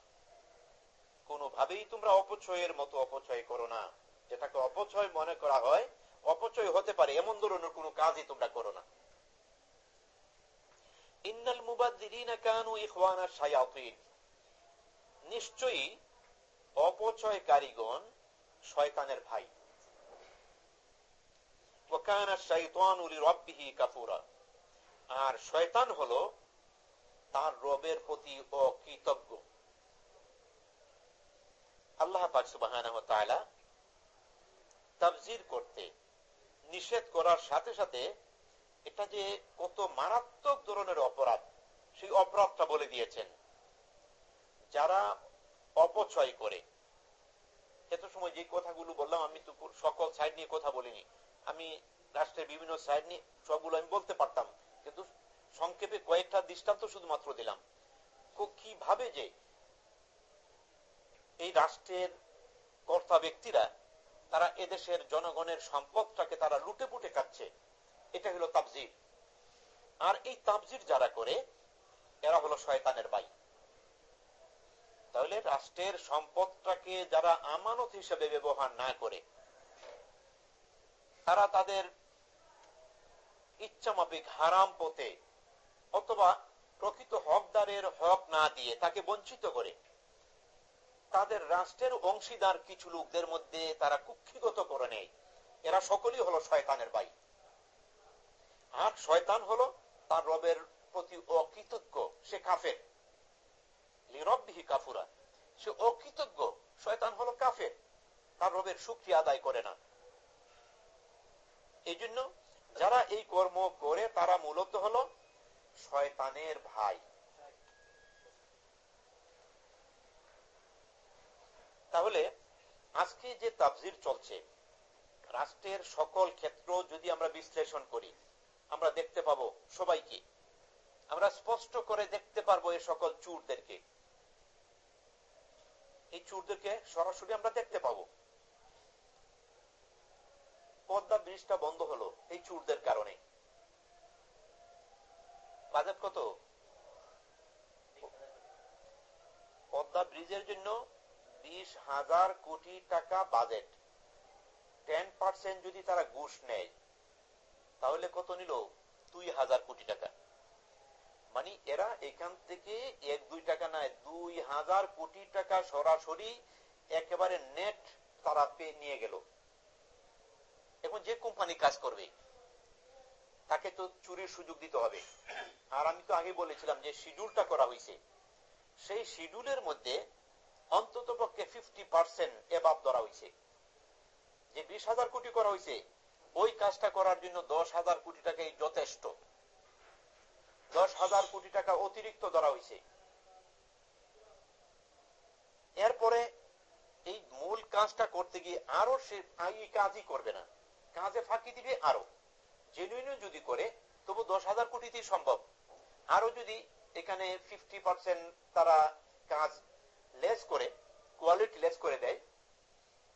কোনোভাবেই তোমরা অপচয়ের মতো অপচয় করো না। যেটাকে অপচয় মনে করা হয়, অপচয় হতে পারে, এমন ধরনের কোনো কাজই তোমরা করো না। আর শয়তান হলো তার রবের প্রতি অকৃতজ্ঞ। আল্লাহ তাবজির করতে নিষেধ করার সাথে সাথে এটা যে কত মারাত্মক ধরনের অপরাধ, সেই অপরাধটা বলে দিয়েছেন। যারা অপচয় করে, এত সময় যে কথাগুলো বললাম, আমি তো সকল সাইড নিয়ে কথা বলিনি। আমি রাষ্ট্রের বিভিন্ন সাইড নিয়ে সবগুলো আমি বলতে পারতাম, কিন্তু সংক্ষেপে কয়েকটা দৃষ্টান্ত শুধুমাত্র দিলাম। কীভাবে যে এই রাষ্ট্রের কর্তা ব্যক্তিরা, তারা এদেশের জনগণের সম্পদটাকে তারা লুটে পুটে খাচ্ছে। এটা হলো তাবজির। আর এই তাবজির যারা করে, এরা হলো শয়তানের বাই তাহলে রাষ্ট্রের সম্পদটাকে যারা আমানত হিসেবে ব্যবহার না করে, তারা তাদের ইচ্ছামাফিক হারাম পথে অথবা প্রকৃত হকদারের হক না দিয়ে তাকে বঞ্চিত করে। তাদের রাষ্ট্রের অংশীদার কিছু লোকদের মধ্যে তারা কুক্ষিগত করে নেয়। এরা সকলেই হলো শয়তানের বাই আর শয়তান হলো তার রবের প্রতি অকৃতজ্ঞ। সে কাফের। লিরব্বিহি কাফুরা। সে অকৃতজ্ঞ। শয়তান হলো কাফের। তার রবের সুক্রিয়া আদায় করে না। এই জন্য যারা এই কর্ম করে তারা মূলত হলো শয়তানের ভাই। তাহলে আজকে যে তাবজির চলছে, রাষ্ট্রের সকল ক্ষেত্র যদি আমরা বিশ্লেষণ করি, আমরা দেখতে পাবো সবাইকে। আমরা স্পষ্ট করে দেখতে পারব এই সকল চুরদেরকে। এই চুরদেরকে সরাসরি আমরা দেখতে পাবো। পদ্মা ব্রিজটা বন্ধ হলো এই চুরদের কারণে। বাজেট কত? পদ্মা ব্রিজের জন্য বিশ হাজার কোটি টাকা বাজেট টেন পার্সেন্ট যদি তারা ঘুষ নেয়, তাহলে কত নিল? দুই হাজার কোটি টাকা। মানে এরা এখান থেকে এক, দুই টাকা নয়। দুই হাজার কোটি টাকা সরাসরি একেবারে নেট তারা পেয়ে নিয়ে গেল। এখন যে কোম্পানি কাজ করবে, তাকে তো চুরির সুযোগ দিতে হবে। আর আমি তো আগে বলেছিলাম যে শিডিউলটা করা হয়েছে। সেই শিডিউলের মধ্যে অন্তত পক্ষে ফিফটি পার্সেন্ট এবাব ধরা হয়েছে যে বিশ হাজার কোটি করা হয়েছে ওই কাজটা করার জন্য দশ হাজার কোটি টাকাই যথেষ্ট। দশ হাজার কোটি টাকা অতিরিক্ত ধরা হয়েছে এরপরে এই মূল কাজটা করতে গিয়ে আরও সে এই কাজই করবে না। কাজে ফাঁকি দিবে আরও। জেনুইন যদি করে, তবু দশ হাজার কোটিতেই সম্ভব। আরও যদি এখানে ফিফটি পার্সেন্ট তারা কাজ লেস করে কোয়ালিটি লেস করে দেয়,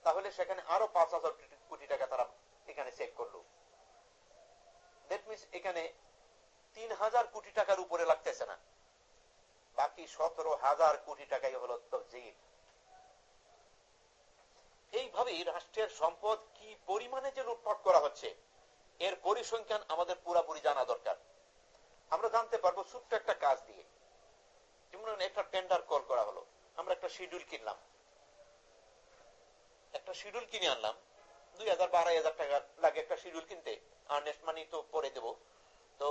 তাহলে সেখানে আরও পাঁচ হাজার কোটি টাকা তারা এখানে সেভ করল। এখানে তিন হাজার কোটি টাকার উপরে লাগতেছে না। বাকি সতেরো হাজার কোটি টাকাই হলো এইভাবেই রাষ্ট্রের সম্পদ কি পরিমাণে যে লুটপাট করা হচ্ছে, এর পরিসংখ্যান আমাদের পুরাপুরি জানা দরকার। আমরা জানতে পারব ছোট্ট একটা কাজ দিয়ে। একটা টেন্ডার কল করা হলো। আমরা একটা শিডিউল কিনলাম। একটা শিডিউল কিনে আনলাম। দুই হাজার বারো হাজার টাকা লাগে একটা শিডিউল কিনতে। আর্নেস্ট মানি তো পরে দেব। তো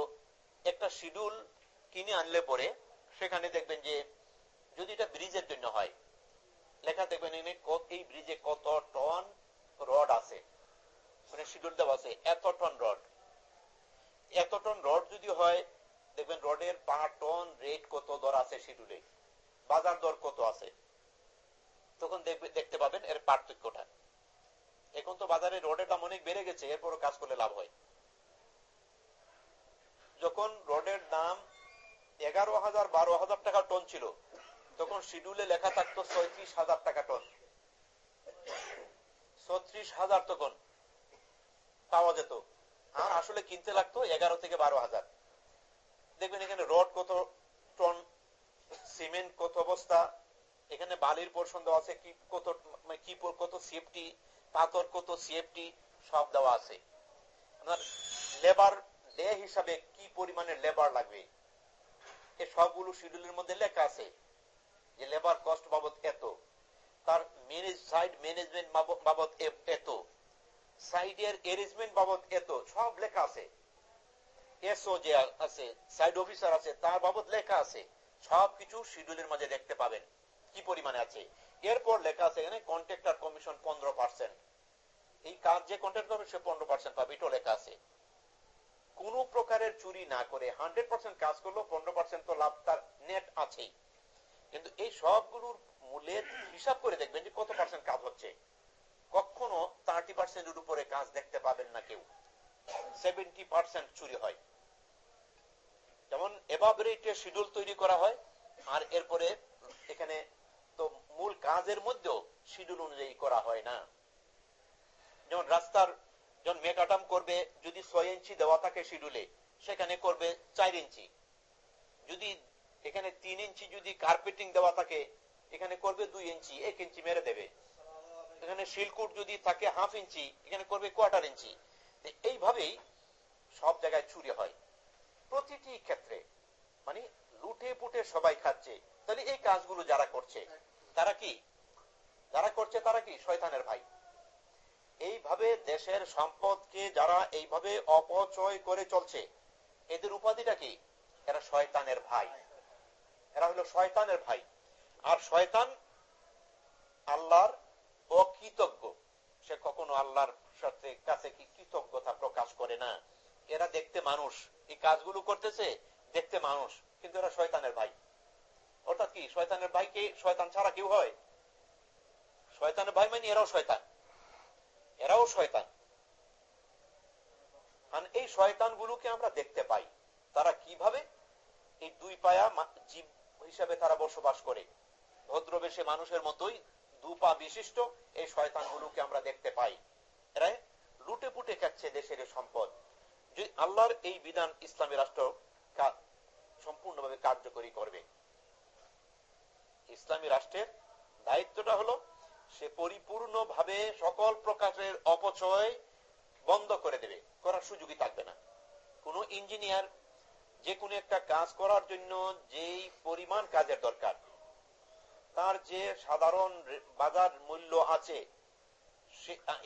একটা শিডিউল কিনে আনলে পরে সেখানে দেখবেন যে, যদি এটা ব্রিজের জন্য হয়, লেখা দেখবেন এই ব্রিজে কত টন রড আছে। মানে শিডিউল দেওয়া আছে, এত টন রড এত টন রড যদি হয়, দেখবেন রডের পার টন রেট কত দর আছে শিডিউলে বাজার দর কত আছে? তখন দেখতে পাবেন এর পার্থক্যটা। এখন তো বাজারে রডের দাম অনেক বেড়ে গেছে, এরপরও কাজ করলে লাভ হয়। যখন রডের দাম এগারো হাজার, বারো হাজার টাকা টন ছিল, তখন শিডিউলে লেখা থাকতো ছয়ত্রিশ হাজার টাকা টন। ছত্রিশ হাজার তখন পাওয়া যেত। আর আসলে কিনতে লাগতো এগারো থেকে বারো হাজার। দেখবেন এখানে রড কত টন সিমেন্ট কত অবস্থা? এখানে বালির পোর্শন দেওয়া আছে, কি কত মানে কি কত সেফটি পাথর কত সেফটি সব দেওয়া আছে। লেবার ডে হিসাবে কি পরিমাণে লেবার লাগবে? এ সবগুলো শিডিউলের মধ্যে লেখা আছে যে লেবার কস্ট বাবদ এত, তার ম্যানেজ সাইড ম্যানেজমেন্ট বাবদ এত সাইডের অ্যারেঞ্জমেন্ট বাবদ এত, সব লেখা আছে। এসও যে আছে সাইড অফিসার আছে, তার বাবদ লেখা আছে। সবকিছু শিডিউলের মাঝে দেখতে পাবেন। কি পরিমাণে আছে? এরপর লেখা আছে এখানে কন্ট্রাক্টর কমিশন পনেরো পার্সেন্ট এই কাজ যে কন্ট্রাক্ট করবে সে পনেরো পার্সেন্ট পাবে, এটাও লেখা আছে। কোন প্রকারের চুরি না করে হান্ড্রেড পার্সেন্ট কাজ করল পনেরো পার্সেন্ট তো লাভ তার নেট আছেই। কিন্তু এই সবগুলোর মূল্যের হিসাব করে দেখবেন যে কত পার্সেন্ট কাজ হচ্ছে। কখনো থার্টি পার্সেন্টের উপরে কাজ দেখতে পাবেন না কেউ। সেভেন্টি পার্সেন্ট চুরি হয়। যেমন এভাবেরেটে শিডিউল তৈরি করা হয়, আর এরপরে এখানে তো মূল কাজের মধ্যেও শিডিউল অনুযায়ী করা হয় না। যেমন রাস্তার যখন মেকাটাম করবে, যদি ছয় ইঞ্চি দেওয়া থাকে শিডিউলে সেখানে করবে চার ইঞ্চি। যদি এখানে তিন ইঞ্চি যদি কার্পেটিং দেওয়া থাকে, এখানে করবে দুই ইঞ্চি, এক ইঞ্চি মেরে দেবে। এখানে শিলকুট যদি থাকে হাফ ইঞ্চি, এখানে করবে কোয়ার্টার ইঞ্চি। এইভাবেই সব জায়গায় চুরি হয়। প্রতিটি ক্ষেত্রে মানে লুটে পুটে সবাই খাচ্ছে, তাহলে এই কাজগুলো যারা করছে, তারা কি? যারা করছে তারা কি? শয়তানের ভাই। এইভাবে দেশের সম্পদকে যারা এইভাবে অপচয় করে চলছে, এদের উপাধিটা কি? এরা শয়তানের ভাই। এরা হলো শয়তানের ভাই। আর শয়তান আল্লাহর অকৃতজ্ঞ। সে কখনো আল্লাহর সাথে কাছে কি কৃতজ্ঞতা প্রকাশ করে না। এরা দেখতে মানুষ। এই কাজগুলো করতেছে, দেখতে মানুষ, কিন্তু এরা শয়তানের ভাই। অর্থাৎ কি, শয়তানের ভাইকে শয়তান ছাড়া কেউ হয়? শয়তানের ভাই মানে এরাও শয়তান। এরাও শয়তান। এই শয়তান গুলোকে আমরা দেখতে পাই। তারা কীভাবে? এই দুই পায়া জীব হিসাবে তারা বসবাস করে। ভদ্রবেশে মানুষের মতোই দুপা বিশিষ্ট এই শয়তান গুলোকে আমরা দেখতে পাই। এরা লুটে পুটে খাচ্ছে দেশের সম্পদ। যদি আল্লাহর এই বিধান ইসলামী রাষ্ট্র সম্পূর্ণভাবে কার্যকরী করবে। ইসলামী রাষ্ট্রের দায়িত্বটা হলো সে পরিপূর্ণভাবে সকল প্রকারের অপচয় বন্ধ করে দেবে, করার সুযোগই থাকবে না। কোন ইঞ্জিনিয়ার যে কোনো একটা কাজ করার জন্য যেই পরিমাণ কাজের দরকার, তার যে সাধারণ বাজার মূল্য আছে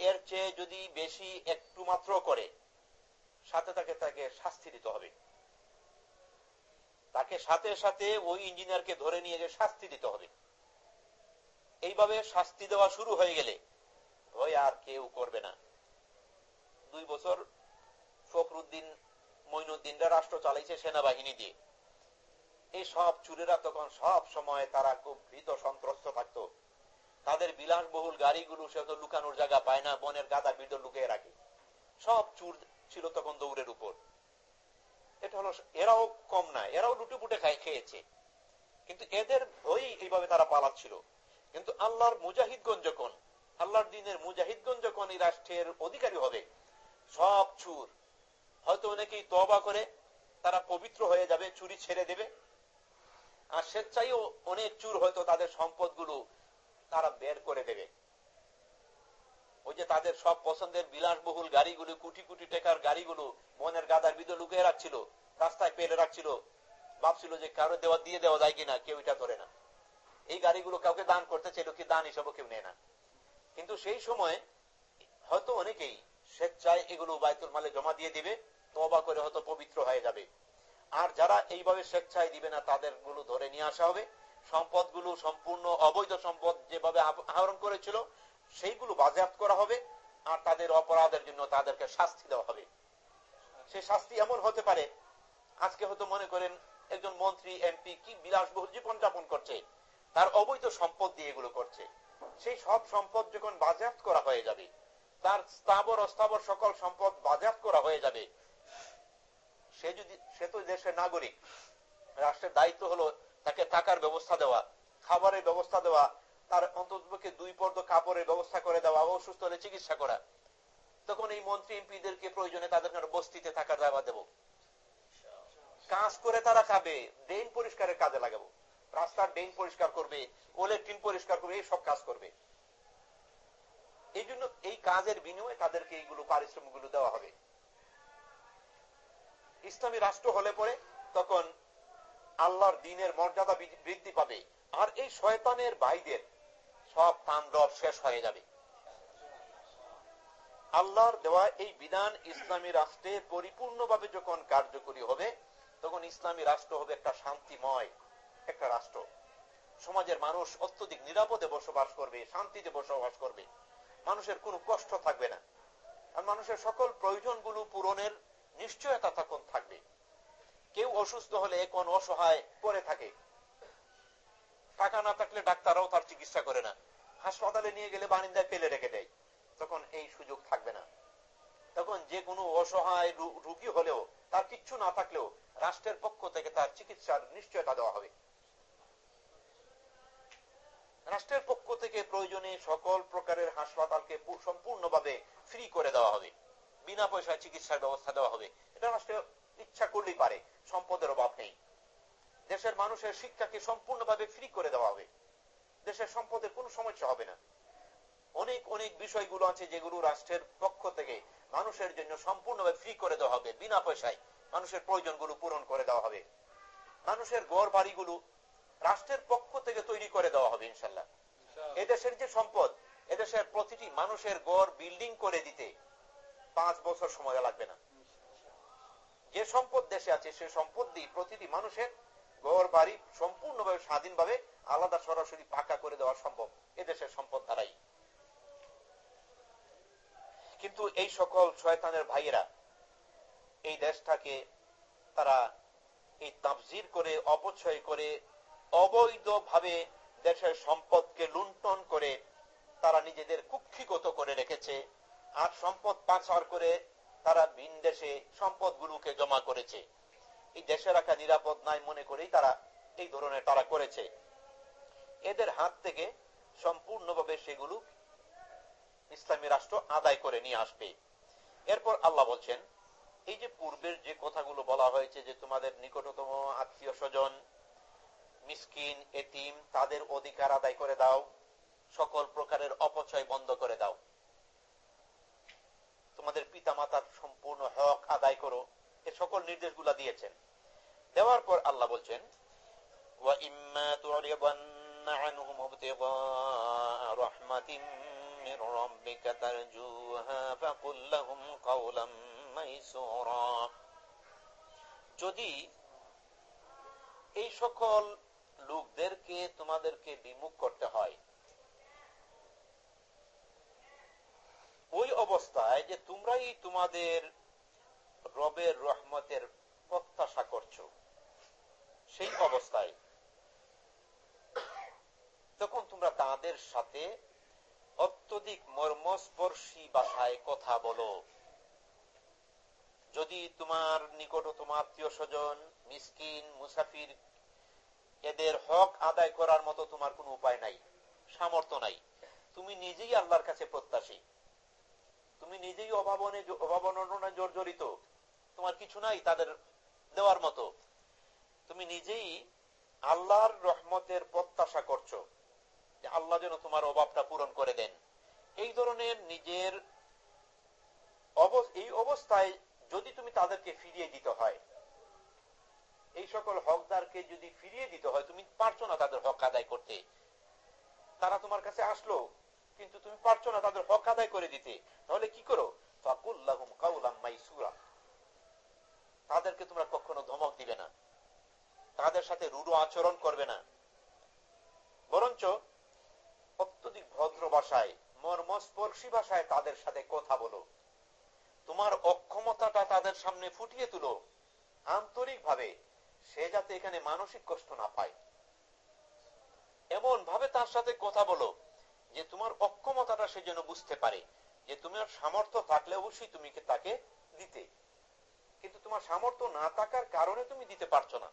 এর চেয়ে যদি বেশি একটু মাত্র করে সাথে তাকে তাকে শাস্তি দিতে হবে। তাকে সাথে সাথে ওই ইঞ্জিনিয়ারকে ধরে নিয়ে গিয়ে শাস্তি দিতে হবে। এইভাবে শাস্তি দেওয়া শুরু হয়ে গেলে ভয় আর কেউ করবে না। দুই বছর ফখরুদ্দিন, মইনুদ্দিনরা রাষ্ট্র চালাইছে সেনাবাহিনী দিয়ে। এই সব চুরেরা তখন সব সময় তারা খুব ভীত সন্ত্রস্ত থাকত। তাদের বিলাসবহুল গাড়িগুলো সে তো লুকানোর জায়গা পায় না, বনের গাদা ভিতর লুকিয়ে রাখে। সব চুর ছিল তখন দৌড়ের উপর। এটা হলো এরাও কম না, এরাও লুটে পুটে খেয়েছে। কিন্তু এদের ভয় এইভাবে তারা পালাচ্ছিল। কিন্তু আল্লাহর মুজাহিদগণ যখন, আল্লাহর দিনের মুজাহিদগণ যখন এই রাষ্ট্রের অধিকারী হবে, সব চুর। হয়তো অনেকেই তবা করে, তারা পবিত্র হয়ে যাবে, চুরি ছেড়ে দেবে। আর স্বেচ্ছাইও অনেক চুর হয়তো তাদের সম্পদগুলো তারা বের করে দেবে। ওই যে তাদের সব পছন্দের বিলাসবহুল গাড়িগুলো, কোটি কোটি টাকার গাড়িগুলো মনের গাদার ভিতরে লুকিয়ে রাখছিল, রাস্তায় পেলে রাখছিল। ভাবছিল যে কারও দেওয়া, দিয়ে দেওয়া যায় কিনা, কেউ এটা ধরে না। এই গাড়িগুলো কাউকে দান করতে চাইল কি দান হিসাবে কেউ নেয় না। কিন্তু সেই সময় হয়তো অনেকেই স্বেচ্ছায় এগুলো বায়তুল মালে জমা দিয়ে দিবে তবা করে হয়তো পবিত্র হয়ে যাবে। আর যারা এইভাবে স্বেচ্ছায় দিবে না তাদেরগুলো ধরে নিয়ে আসা হবে। সম্পদগুলো সম্পূর্ণ অবৈধ সম্পদ যেভাবে আহরণ করেছিল সেইগুলো বাজেয়াপ্ত করা হবে আর তাদের অপরাধের জন্য তাদেরকে শাস্তি দেওয়া হবে। সে শাস্তি এমন হতে পারে, আজকে হয়তো মনে করেন একজন মন্ত্রী, এমপি কি বিলাসবহুল জীবন যাপন করছে, তার অবৈধ সম্পদ দিয়ে এগুলো করছে। সেই সব সম্পদ যখন বাজেয়াপ্ত করা হয়ে যাবে, তার স্থাবর অস্থাবর সকল সম্পদ বাজেয়াপ্ত করা হয়ে যাবে, সে যদি, সে তো দেশের নাগরিক, রাষ্ট্রের দায়িত্ব হলো তাকে টাকার ব্যবস্থা দেওয়া, খাবারের ব্যবস্থা দেওয়া তার অন্ততপক্ষে দুই পর্দ কাপড়ের ব্যবস্থা করে দেওয়া অসুস্থ হলে চিকিৎসা করা। তখন এই মন্ত্রী এমপিদেরকে প্রয়োজনে তাদের বস্তিতে থাকার জায়গা দেব। কাজ করে তারা খাবে, ড্রেন পরিষ্কারের কাজে লাগাবো। রাস্তার ড্রেন পরিষ্কার করবে ওলেট্রিন পরিষ্কার করবে, এই সব কাজ করবে। এই জন্য এই কাজের বিনিময়ে তাদেরকে এইগুলো পারিশ্রমিকগুলো দেওয়া হবে। ইসলামী রাষ্ট্র হলে পরে তখন আল্লাহর দিনের মর্যাদা বৃদ্ধি পাবে। আর এই শয়তানের ভাইদের সব তাণ্ডব শেষ হয়ে যাবে। আল্লাহর দেওয়া এই বিধান ইসলামী রাষ্ট্রে পরিপূর্ণভাবে যখন কার্যকরী হবে, তখন ইসলামী রাষ্ট্র হবে একটা শান্তিময় একটা রাষ্ট্র। সমাজের মানুষ অত্যধিক নিরাপদে বসবাস করবে, শান্তিতে বসবাস করবে। মানুষের কোনো কষ্ট থাকবে না। আর মানুষের সকল প্রয়োজনগুলো পূরণের নিশ্চয়তা তখন থাকবে। কেউ অসুস্থ হলে কোন অসহায় পরে থাকে। টাকা না থাকলে ডাক্তাররাও তার চিকিৎসা করে না। হাসপাতালে নিয়ে গেলে বারিন্দায় ফেলে রেখে দেয়। তখন এই সুযোগ থাকবে না। তখন যে কোনো অসহায় রুগী হলেও, তার কিচ্ছু না থাকলেও রাষ্ট্রের পক্ষ থেকে তার চিকিৎসার নিশ্চয়তা দেওয়া হবে। রাষ্ট্রের পক্ষ থেকে প্রয়োজনে সকল প্রকারের হাসপাতালকে সম্পূর্ণভাবে ফ্রি করে দেওয়া হবে। বিনা পয়সায় চিকিৎসার ব্যবস্থা দেওয়া হবে। এটা রাষ্ট্র ইচ্ছা করলেই পারে, সম্পদের অভাব নেই। দেশের মানুষের শিক্ষাকে সম্পূর্ণভাবে ফ্রি করে দেওয়া হবে। দেশের সম্পদের কোনো সমস্যা হবে না। অনেক অনেক বিষয়গুলো আছে যেগুলো রাষ্ট্রের পক্ষ থেকে মানুষের জন্য সম্পূর্ণভাবে ফ্রি করে দেওয়া হবে। বিনা পয়সায় মানুষের প্রয়োজনগুলো পূরণ করে দেওয়া হবে। মানুষের গড় বাড়িগুলো রাষ্ট্রের পক্ষ থেকে তৈরি করে দেওয়া হবে ইনশাল্লাহ এদেশের যে সম্পদ এদেশের প্রতিটি মানুষের গড় বিল্ডিং করে দিতে পাঁচ বছর সময় লাগবে না। যে সম্পদ দেশে আছে সে সম্পদ দিয়ে প্রতিটি মানুষের গড় বাড়ি সম্পূর্ণভাবে স্বাধীনভাবে আলাদা সরাসরি পাকা করে দেওয়া সম্ভব এদেশের সম্পদ দ্বারাই। কিন্তু এই সকল শয়তানের ভাইয়েরা এই দেশটাকে তারা এই তাবজির করে, অপচয় করে, অবৈধভাবে দেশের সম্পদকে লুণ্ঠন করে তারা নিজেদের কুক্ষিগত করে রেখেছে আর সম্পদ পাচার করে তারা ভিন দেশে সম্পদগুলোকে জমা করেছে। এই দেশে রাখা নিরাপদ নাই মনে করেই তারা এই ধরনের তারা করেছে। এদের হাত থেকে সম্পূর্ণভাবে সেগুলো ইসলামী রাষ্ট্র আদায় করে নিয়ে আসবে। এরপর আল্লাহ বলছেন, এই যে পূর্বের যে কথাগুলো বলা হয়েছে যে তোমাদের নিকটতম আত্মীয় স্বজন, মিসকিন, এতিম, তাদের অধিকার আদায় করে দাও, সকল প্রকারের অপচয় বন্ধ করে দাও। তোমাদের পিতা মাতার সম্পূর্ণ হক আদায় করো। সকল নির্দেশগুলা দিয়েছেন। দেওয়ার পর আল্লাহ বলছেন যদি এই সকল লোকদেরকে তোমাদেরকে বিমুখ করতে হয়, ওই অবস্থায় যে তোমরাই তোমাদের রবের রহমতের প্রত্যাশা করছ। সেই অবস্থায় তখন তোমরা তাদের সাথে অত্যধিক মর্মস্পর্শী ভাষায় কথা বলো, যদি তোমার নিকটতম আত্মীয় স্বজন, মিসকিন, মুসাফির এদের হক আদায় করার মতো তোমার কোনো উপায় নাই, সামর্থ্য নাই, তুমি নিজেই আল্লাহর কাছে প্রত্যাশী। তুমি নিজেই অভাবনে অভাবনা জর্জরিত। তোমার কিছু নাই তাদের দেওয়ার মতো। তুমি নিজেই আল্লাহর রহমতের প্রত্যাশা করছ যে আল্লাহ যেন তোমার অভাবটা পূরণ করে দেন। এই ধরনের নিজের এই অবস্থায় যদি তুমি তাদেরকে ফিরিয়ে দিতে হয়, এই সকল হকদারকে যদি ফিরিয়ে দিতে হয়, তুমি পারছ না তাদের হক আদায় করতে। তারা তোমার কাছে আসলো, কিন্তু তুমি পারছ না তাদের হক আদায় করে দিতে। তাহলে কি করো? তাদেরকে তোমরা কখনো ধমক দিবে না। তাদের সাথে রুরু আচরণ করবে না। বরঞ্চ অত্যধিক ভদ্র ভাষায়, মর্মস্পর্শী ভাষায় তাদের সাথে কথা বলো। তোমার অক্ষমতাটা তাদের সামনে ফুটিয়ে তুলো। আন্তরিক ভাবে সে যাতে এখানে মানসিক কষ্ট না পায়। এমন ভাবে তার সাথে কথা বলো যে তোমার অক্ষমতাটা সে যেন বুঝতে পারে, যে তোমার সামর্থ্য থাকলে অবশ্যই তুমি তাকে দিতে। কিন্তু তোমার সামর্থ্য না থাকার কারণে তুমি দিতে পারছ না।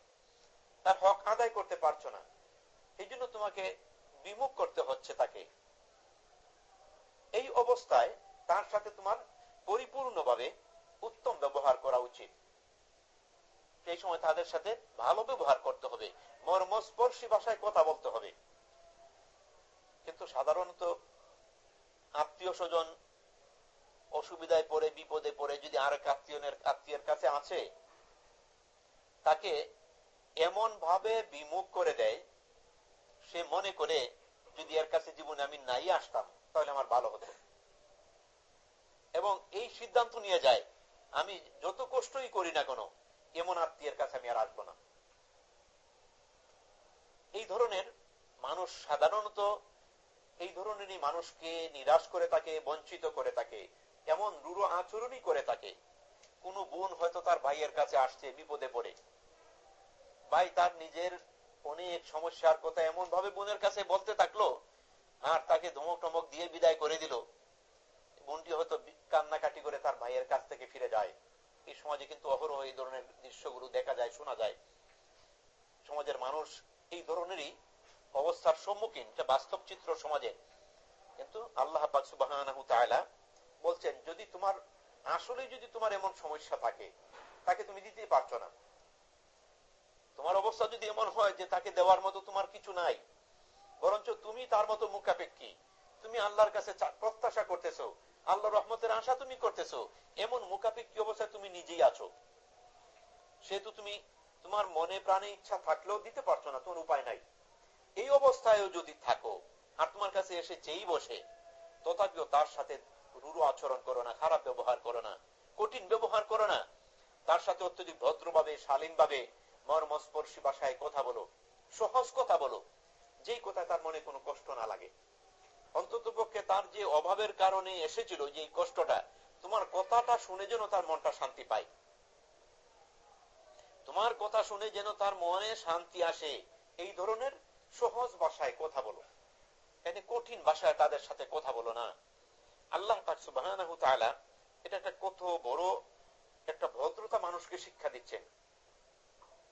তার হক আদায় করতে পারছ না। এই জন্য তোমাকে বিমুখ করতে হচ্ছে তাকে। এই অবস্থায় তার সাথে তোমার পরিপূর্ণভাবে উত্তম ব্যবহার করা উচিত। সেই সময় তাদের সাথে ভালো ব্যবহার করতে হবে। মর্মস্পর্শী ভাষায় কথা বলতে হবে। কিন্তু সাধারণত আত্মীয় স্বজন অসুবিধায় পড়ে, বিপদে পড়ে, যদি আরেক আত্মীয়নের, আত্মীয়ের কাছে আছে, তাকে এমন ভাবে বিমুখ করে দেয়, সে মনে করে, যদি এর কাছে জীবনে আমি নাই আসতাম, তাহলে আমার ভালো হতো। এবং এই সিদ্ধান্ত নিয়ে যায়, আমি যত কষ্টই করি না কোনো, এমন আত্মীয়ের কাছে আমি আর আসব না। এই ধরনের মানুষ সাধারণত, এই ধরনেরই মানুষকে নিরাশ করে তাকে বঞ্চিত করে থাকে। এমন রুড়ো আচরণই করে থাকে। কোন বোন হয়তো তার ভাইয়ের কাছে আসছে, বিপদে পড়ে। ভাই তার নিজের অনেক সমস্যার কথা এমন ভাবে বোনের কাছে বলতে থাকল, আর তাকে ধমক টমক দিয়ে বিদায় করে দিল। বোনটি হয়তো কান্নাকাটি করে তার ভাইয়ের কাছ থেকে ফিরে যায়। এই সমাজে কিন্তু অহরহ এই ধরনের দৃশ্যগুলো দেখা যায়, শোনা যায়। সমাজের মানুষ এই ধরনেরই অবস্থার সম্মুখীন, এটা বাস্তব চিত্র সমাজে। কিন্তু আল্লাহ সুবাহ বলছেন, যদি তোমার আসলে যদি তোমার এমন সমস্যা থাকে, তাকে তুমি দিতে পারছ না। তোমার অবস্থা যদি এমন হয় যে তাকে দেওয়ার মতো তোমার কিছু নাই, বরঞ্চ তুমি তার মতো মুখাপেক্ষী। তুমি আল্লাহর কাছে প্রত্যাশা করতেছো আল্লাহ রহমতের আশা তুমি করতেছো, এমন মুখাপেক্ষী অবস্থায় তুমি নিজেই আছো। সেহেতু তুমি তোমার মনে প্রাণে ইচ্ছা থাকলেও দিতে পারছ না তোমার উপায় নাই। এই অবস্থায়ও যদি থাকো, আর তোমার কাছে এসে চেয়েই বসে, তথাপিও তার সাথে রুরু আচরণ করো না, খারাপ ব্যবহার করো না, কঠিন ব্যবহার করো না। তার সাথে অত্যধিক ভদ্রভাবে শালীন ভাবে মর্মস্পর্শী ভাষায় কথা বলো, সহজ কথা বলো, যেই কথায় তার মনে কোনো কষ্ট না লাগে। অন্তত পক্ষে তার যে অভাবের কারণে এসেছিল, যে কষ্টটা, তোমার কথাটা শুনে যেন তার মনটা শান্তি পায়। তোমার কথা শুনে যেন তার মনে শান্তি আসে, এই ধরনের সহজ ভাষায় কথা বলো। এনে কঠিন ভাষায় তাদের সাথে কথা বলো না। আল্লাহ সুবাহ এটা একটা কত বড় একটা ভদ্রতা মানুষকে শিক্ষা দিচ্ছেন।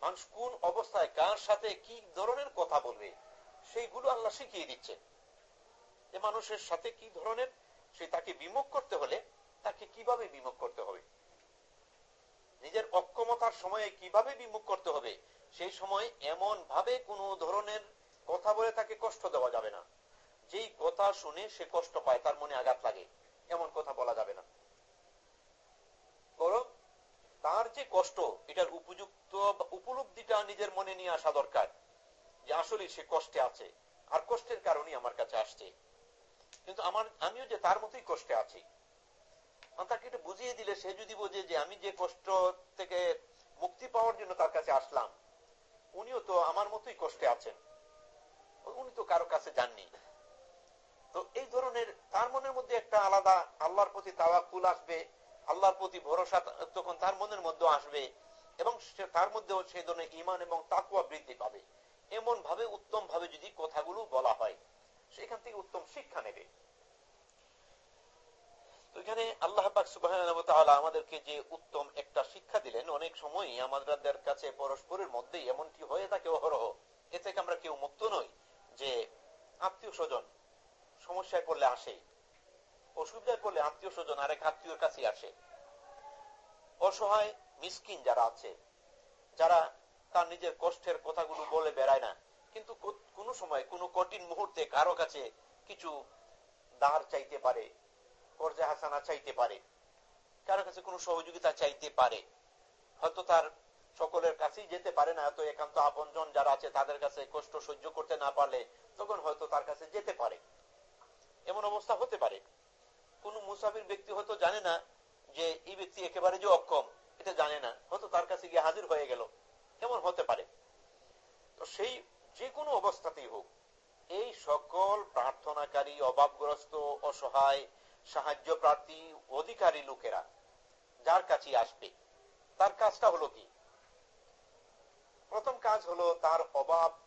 মানুষ কোন অবস্থায় কার সাথে কি ধরনের কথা বলবে, সেইগুলো আল্লাহ শিখিয়ে দিচ্ছেন। যে মানুষের সাথে কি ধরনের, সে তাকে বিমুখ করতে হলে তাকে কীভাবে বিমুখ করতে হবে? নিজের অক্ষমতার সময়ে কীভাবে বিমুখ করতে হবে, সেই সময় এমন ভাবে কোন ধরনের কথা বলে তাকে কষ্ট দেওয়া যাবে না। যেই কথা শুনে সে কষ্ট পায়, তার মনে আঘাত লাগে। এমন কথা বলা যাবে না। বরং তার যে কষ্ট, এটার উপযুক্ত উপলব্ধিটা নিজের মনে নিয়ে আসা দরকার যে আসলে সে কষ্টে আছে। আর কষ্টের কারণেই আমার কাছে আসছে। কিন্তু আমার, আমিও যে তার মতোই কষ্টে আছি। তাকে এটা বুঝিয়ে দিলে সে যদি বোঝে যে আমি যে কষ্ট থেকে মুক্তি পাওয়ার জন্য তার কাছে আসলাম, উনিও তো আমার মতোই কষ্টে আছেন। উনি তো কারও কাছে যাননি। তো এই ধরনের, তার মনের মধ্যে একটা আলাদা আল্লাহর প্রতি তাওয়াকুল আসবে, আল্লাহর প্রতি ভরসা তখন তার মনের মধ্যে আসবে, এবং তার মধ্যেও সেই ধরনের ইমান এবং তাকুয়া বৃদ্ধি পাবে। এমন ভাবে উত্তম ভাবে যদি কথাগুলো বলা হয়, সেখান থেকে উত্তম শিক্ষা নেবে। এখানে আল্লাহ আমাদেরকে যে উত্তম একটা শিক্ষা দিলেন, অনেক সময় আমাদের কাছে পরস্পরের মধ্যে এমনটি হয়ে থাকে অহরহ। এ থেকে আমরা কেউ মুক্ত নই যে আত্মীয় স্বজন সমস্যায় পড়লে আসে। অসুবিধায় পড়লে আত্মীয় স্বজন আরেক আত্মীয়র কাছে আসে। অসহায়, মিসকিন যারা আছে, যারা তার নিজের কষ্টের কথাগুলো বলে বেড়ায় না, কিন্তু কোন সময়, কোন কঠিন মুহূর্তে কারও কাছে কিছু দাঁড় চাইতে পারে, কর্জে হাসানা চাইতে পারে, কারও কাছে কোনো সহযোগিতা চাইতে পারে। হয়তো তার সকলের কাছেই যেতে পারে না, এত একান্ত আপন যারা আছে, তাদের কাছে কষ্ট সহ্য করতে না পারলে তখন হয়তো তার কাছে যেতে পারে। এমন অবস্থা হতে পারে। কোন মুসাফির ব্যক্তি হয়তো জানে না যে এই ব্যক্তি একেবারে যে অক্ষম, এটা জানে না। হয়তো তার কাছে গিয়ে হাজির হয়ে গেল। এমন হতে পারে। তো সেই যে কোনো অবস্থাতেই হোক, এই সকল প্রার্থনাকারী, অভাবগ্রস্ত, অসহায়, সাহায্য প্রার্থী, অধিকারী লোকেরা যার কাছে আসবে, তার কাজটা হলো কি? প্রথম কাজ হলো তার অভাব,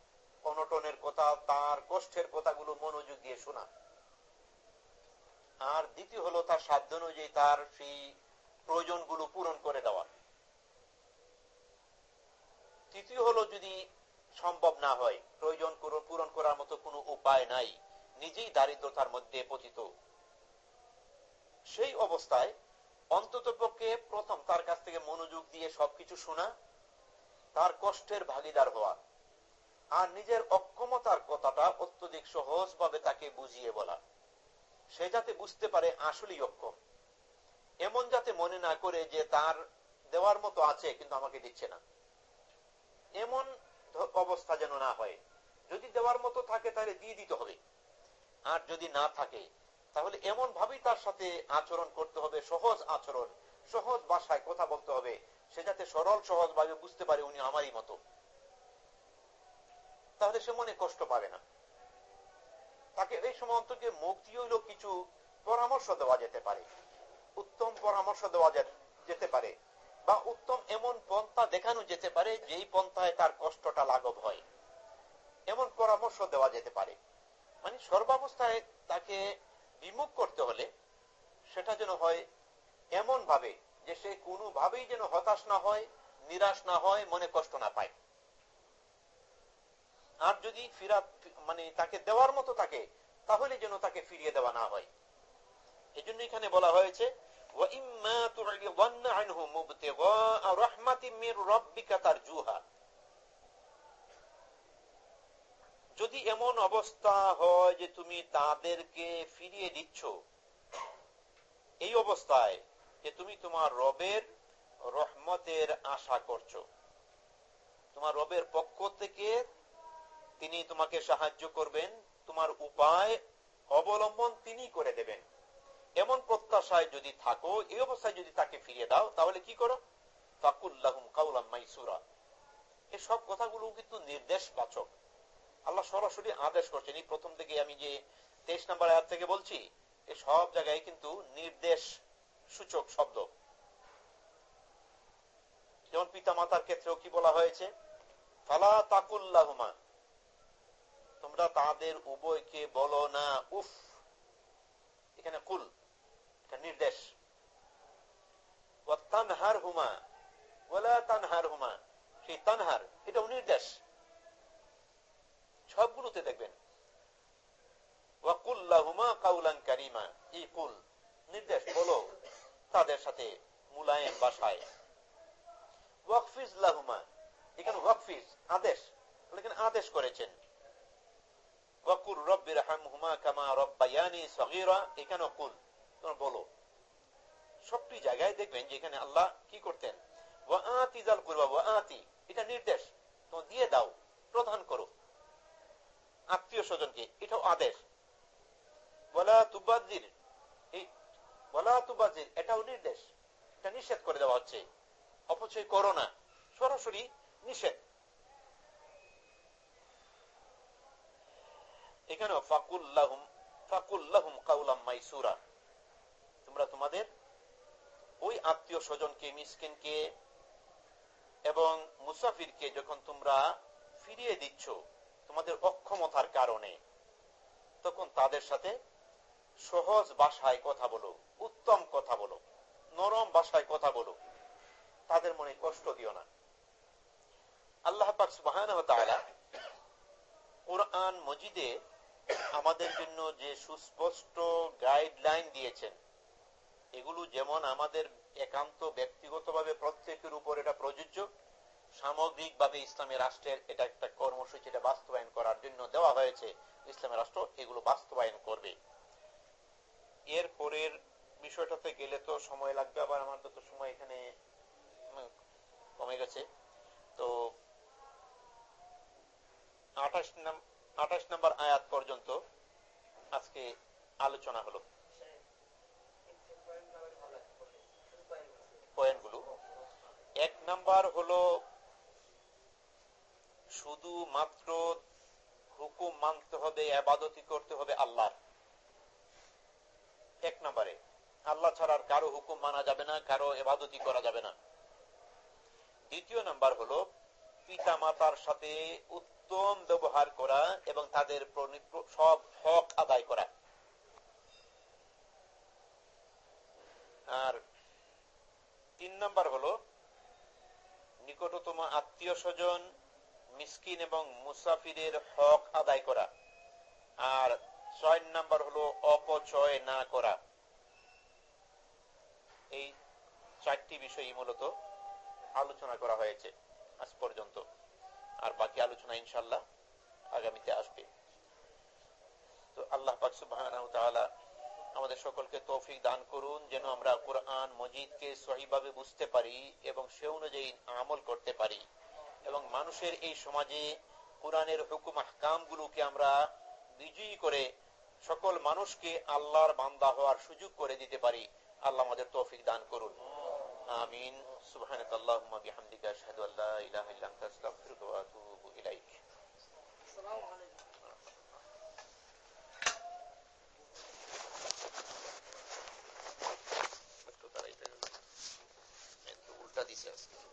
অনটনের কথা, তার কষ্টের কথাগুলো মনোযোগ দিয়ে শোনা। আর দ্বিতীয় হলো তার সাধ্য অনুযায়ী তার সেই প্রয়োজনগুলো পূরণ করে দেওয়া। তৃতীয় হলো যদি সম্ভব না হয়, প্রয়োজন পূরণ করার মতো কোনো উপায় নাই, নিজেই দারিদ্রতার মধ্যে পতিত। সেই অবস্থায় অন্তত পক্ষে প্রথম তার কাছ থেকে মনোযোগ দিয়ে সবকিছু শোনা, তার কষ্টের ভাগিদার হওয়া, আর নিজের অক্ষমতার কথাটা অত্যধিক সহজ ভাবে তাকে বুঝিয়ে বলা। সে যাতে বুঝতে পারে আসলেই অক্ষম। এমন যাতে মনে না করে যে তার দেওয়ার মতো আছে, কিন্তু আমাকে দিচ্ছে না। এমন অবস্থা যেন না হয়। যদি দেওয়ার মতো থাকে, তাহলে দিয়ে দিতে হবে। আর যদি না থাকে, তাহলে এমন ভাবেই তার সাথে আচরণ করতে হবে, সহজ আচরণ, সহজ ভাষায় কথা বলতে হবে। সে যাতে সরল সহজ ভাবে বুঝতে পারে উনি আমারই মতো। তাহলে সে মনে কষ্ট পাবে না। তাকে এই সময় অন্তকে মুখ দিয়ে কিছু পরামর্শ দেওয়া যেতে পারে। উত্তম পরামর্শ দেওয়া যেতে পারে বা উত্তম এমন পন্থা দেখানো যেতে পারে যেই পন্থায় তার কষ্টটা লাঘব হয়। এমন পরামর্শ দেওয়া যেতে পারে। মানে সর্বাবস্থায় তাকে বিমুখ করতে হলে সেটা যেন হয় এমন ভাবে যে সে কোনোভাবেই যেন হতাশ না হয়, নিরাশ না হয়, মনে কষ্ট না পায়। আর যদি ফিরা মানে তাকে দেওয়ার মতো থাকে, তাহলে যেন তাকে ফিরিয়ে দেওয়া না হয়। এই জন্য এখানে বলা হয়েছে যদি এমন অবস্থা হয় যে তুমি তাদেরকে ফিরিয়ে দিচ্ছ, এই অবস্থায় যে তুমি তোমার রবের রহমতের আশা করছ, তোমার রবের পক্ষ থেকে তিনি তোমাকে সাহায্য করবেন, তোমার উপায় অবলম্বন তিনি করে দেবেন। এমন প্রত্যাশায় যদি থাকো এই অবস্থায় যদি তাকে ফিরিয়ে দাও, তাহলে কি করো? ফাকুল্লাহুম কাউলাম সব কথাগুলো কিন্তু নির্দেশ বাচক আল্লাহ সরাসরি আদেশ করছেন। এই প্রথম থেকে আমি যে তেইশ নাম্বার আয়াত থেকে বলছি এই সব জায়গায় কিন্তু নির্দেশ সূচক শব্দ। যেমন পিতা মাতার ক্ষেত্রেও কি বলা হয়েছে? ফালা তাকুল্লাহুমা। তোমরা তাদের উভয়কে বলো না। উফ, এখানে কুল, এটা নির্দেশ। তানহার হুমা ওলা তানহার হুমা। সেই তানহার, এটাও নির্দেশ। সবগুলোতে দেখবেন। কুল, নির্দেশ, বলো তাদের সাথে মুলায়েম বাসায়। ওয়াকফিজ লাহুমা এখানে আদেশ এখানে আদেশ করেছেন। নির্দেশ। দিয়ে দাও প্রদান করো। আত্মীয় স্বজনকে, এটাও আদেশ। বলা বলা এটাও নির্দেশ। এটা নিষেধ করে দেওয়া হচ্ছে। অপচয় করো না। সরাসরি নিষেধ। এখানে ফাকুল্লাহুম ফাকুল্লাহুম কাউলাম মাইসুরা। তোমরা তোমাদের ওই আত্মীয় স্বজনকে, মিসকিনকে এবং মুসাফিরকে যখন তোমরা ফিরিয়ে দিচ্ছ, তোমাদের অক্ষমতার কারণে, তখন তাদের সাথে সহজ ভাষায় কথা বলো, উত্তম কথা বলো, নরম ভাষায় কথা বলো। তাদের মনে কষ্ট দিও না। আল্লাহ পাক তাআলা কোরআন মজিদে আমাদের জন্য যে সুস্পষ্ট গাইডলাইন দিয়েছেন, এগুলো যেমন আমাদের একান্ত ব্যক্তিগতভাবে প্রত্যেকের উপর এটা প্রযোজ্য সামগ্রিক ভাবে ইসলামী রাষ্ট্রের এটা একটা কর্মসূচি বাস্তবায়ন করার জন্য দেওয়া হয়েছে, ইসলামী রাষ্ট্র এগুলো বাস্তবায়ন করবে। এর পরের বিষয়টাতে গেলে তো সময় লাগবে, আবার আমার তো সময় এখানে কমে গেছে। তো আঠাশ আঠাশ নম্বর আয়াত পর্যন্ত আজকে আলোচনা হলো। পয়েন্টগুলো। নাম্বার হলো শুধু মাত্র হুকুম মানতে হবে, আবাদতি করতে হবে আল্লাহর। এক নম্বরে, আল্লাহ ছাড়ার কারও হুকুম মানা যাবে না, কারও এবাদতি করা যাবে না। দ্বিতীয় নাম্বার হলো পিতা মাতার সাথে উত্তম ব্যবহার করা এবং তাদের সব হক আদায় করা। আর তিন নাম্বার হলো, নিকটতম আত্মীয় স্বজন, মিসকিন এবং মুসাফিরের হক আদায় করা। আর ছয় নাম্বার হলো, অপচয় না করা। এই চারটি বিষয়ই মূলত আলোচনা করা হয়েছে। আজ পর্যন্ত। আর বাকি আলোচনা ইনশাল্লাহ আগামীতে আসবে। তো আল্লাহ পাক আমাদের সকলকে তৌফিক দান করুন, যেন আমরা কোরআন মজিদকে সহিভাবে বুঝতে পারি এবং সে অনুযায়ী আমল করতে পারি। এবং মানুষের এই সমাজে কোরআনের হুকুম আহকাম গুলোকে আমরা বিজয়ী করে সকল মানুষকে আল্লাহর বান্দা হওয়ার সুযোগ করে দিতে পারি। আল্লাহ আমাদের তৌফিক দান করুন। آمين. سبحانك اللهم بحمدك أشهد أن لا إله إلا أنت أستغفرك وأتوب إليك. السلام عليكم. উল্টা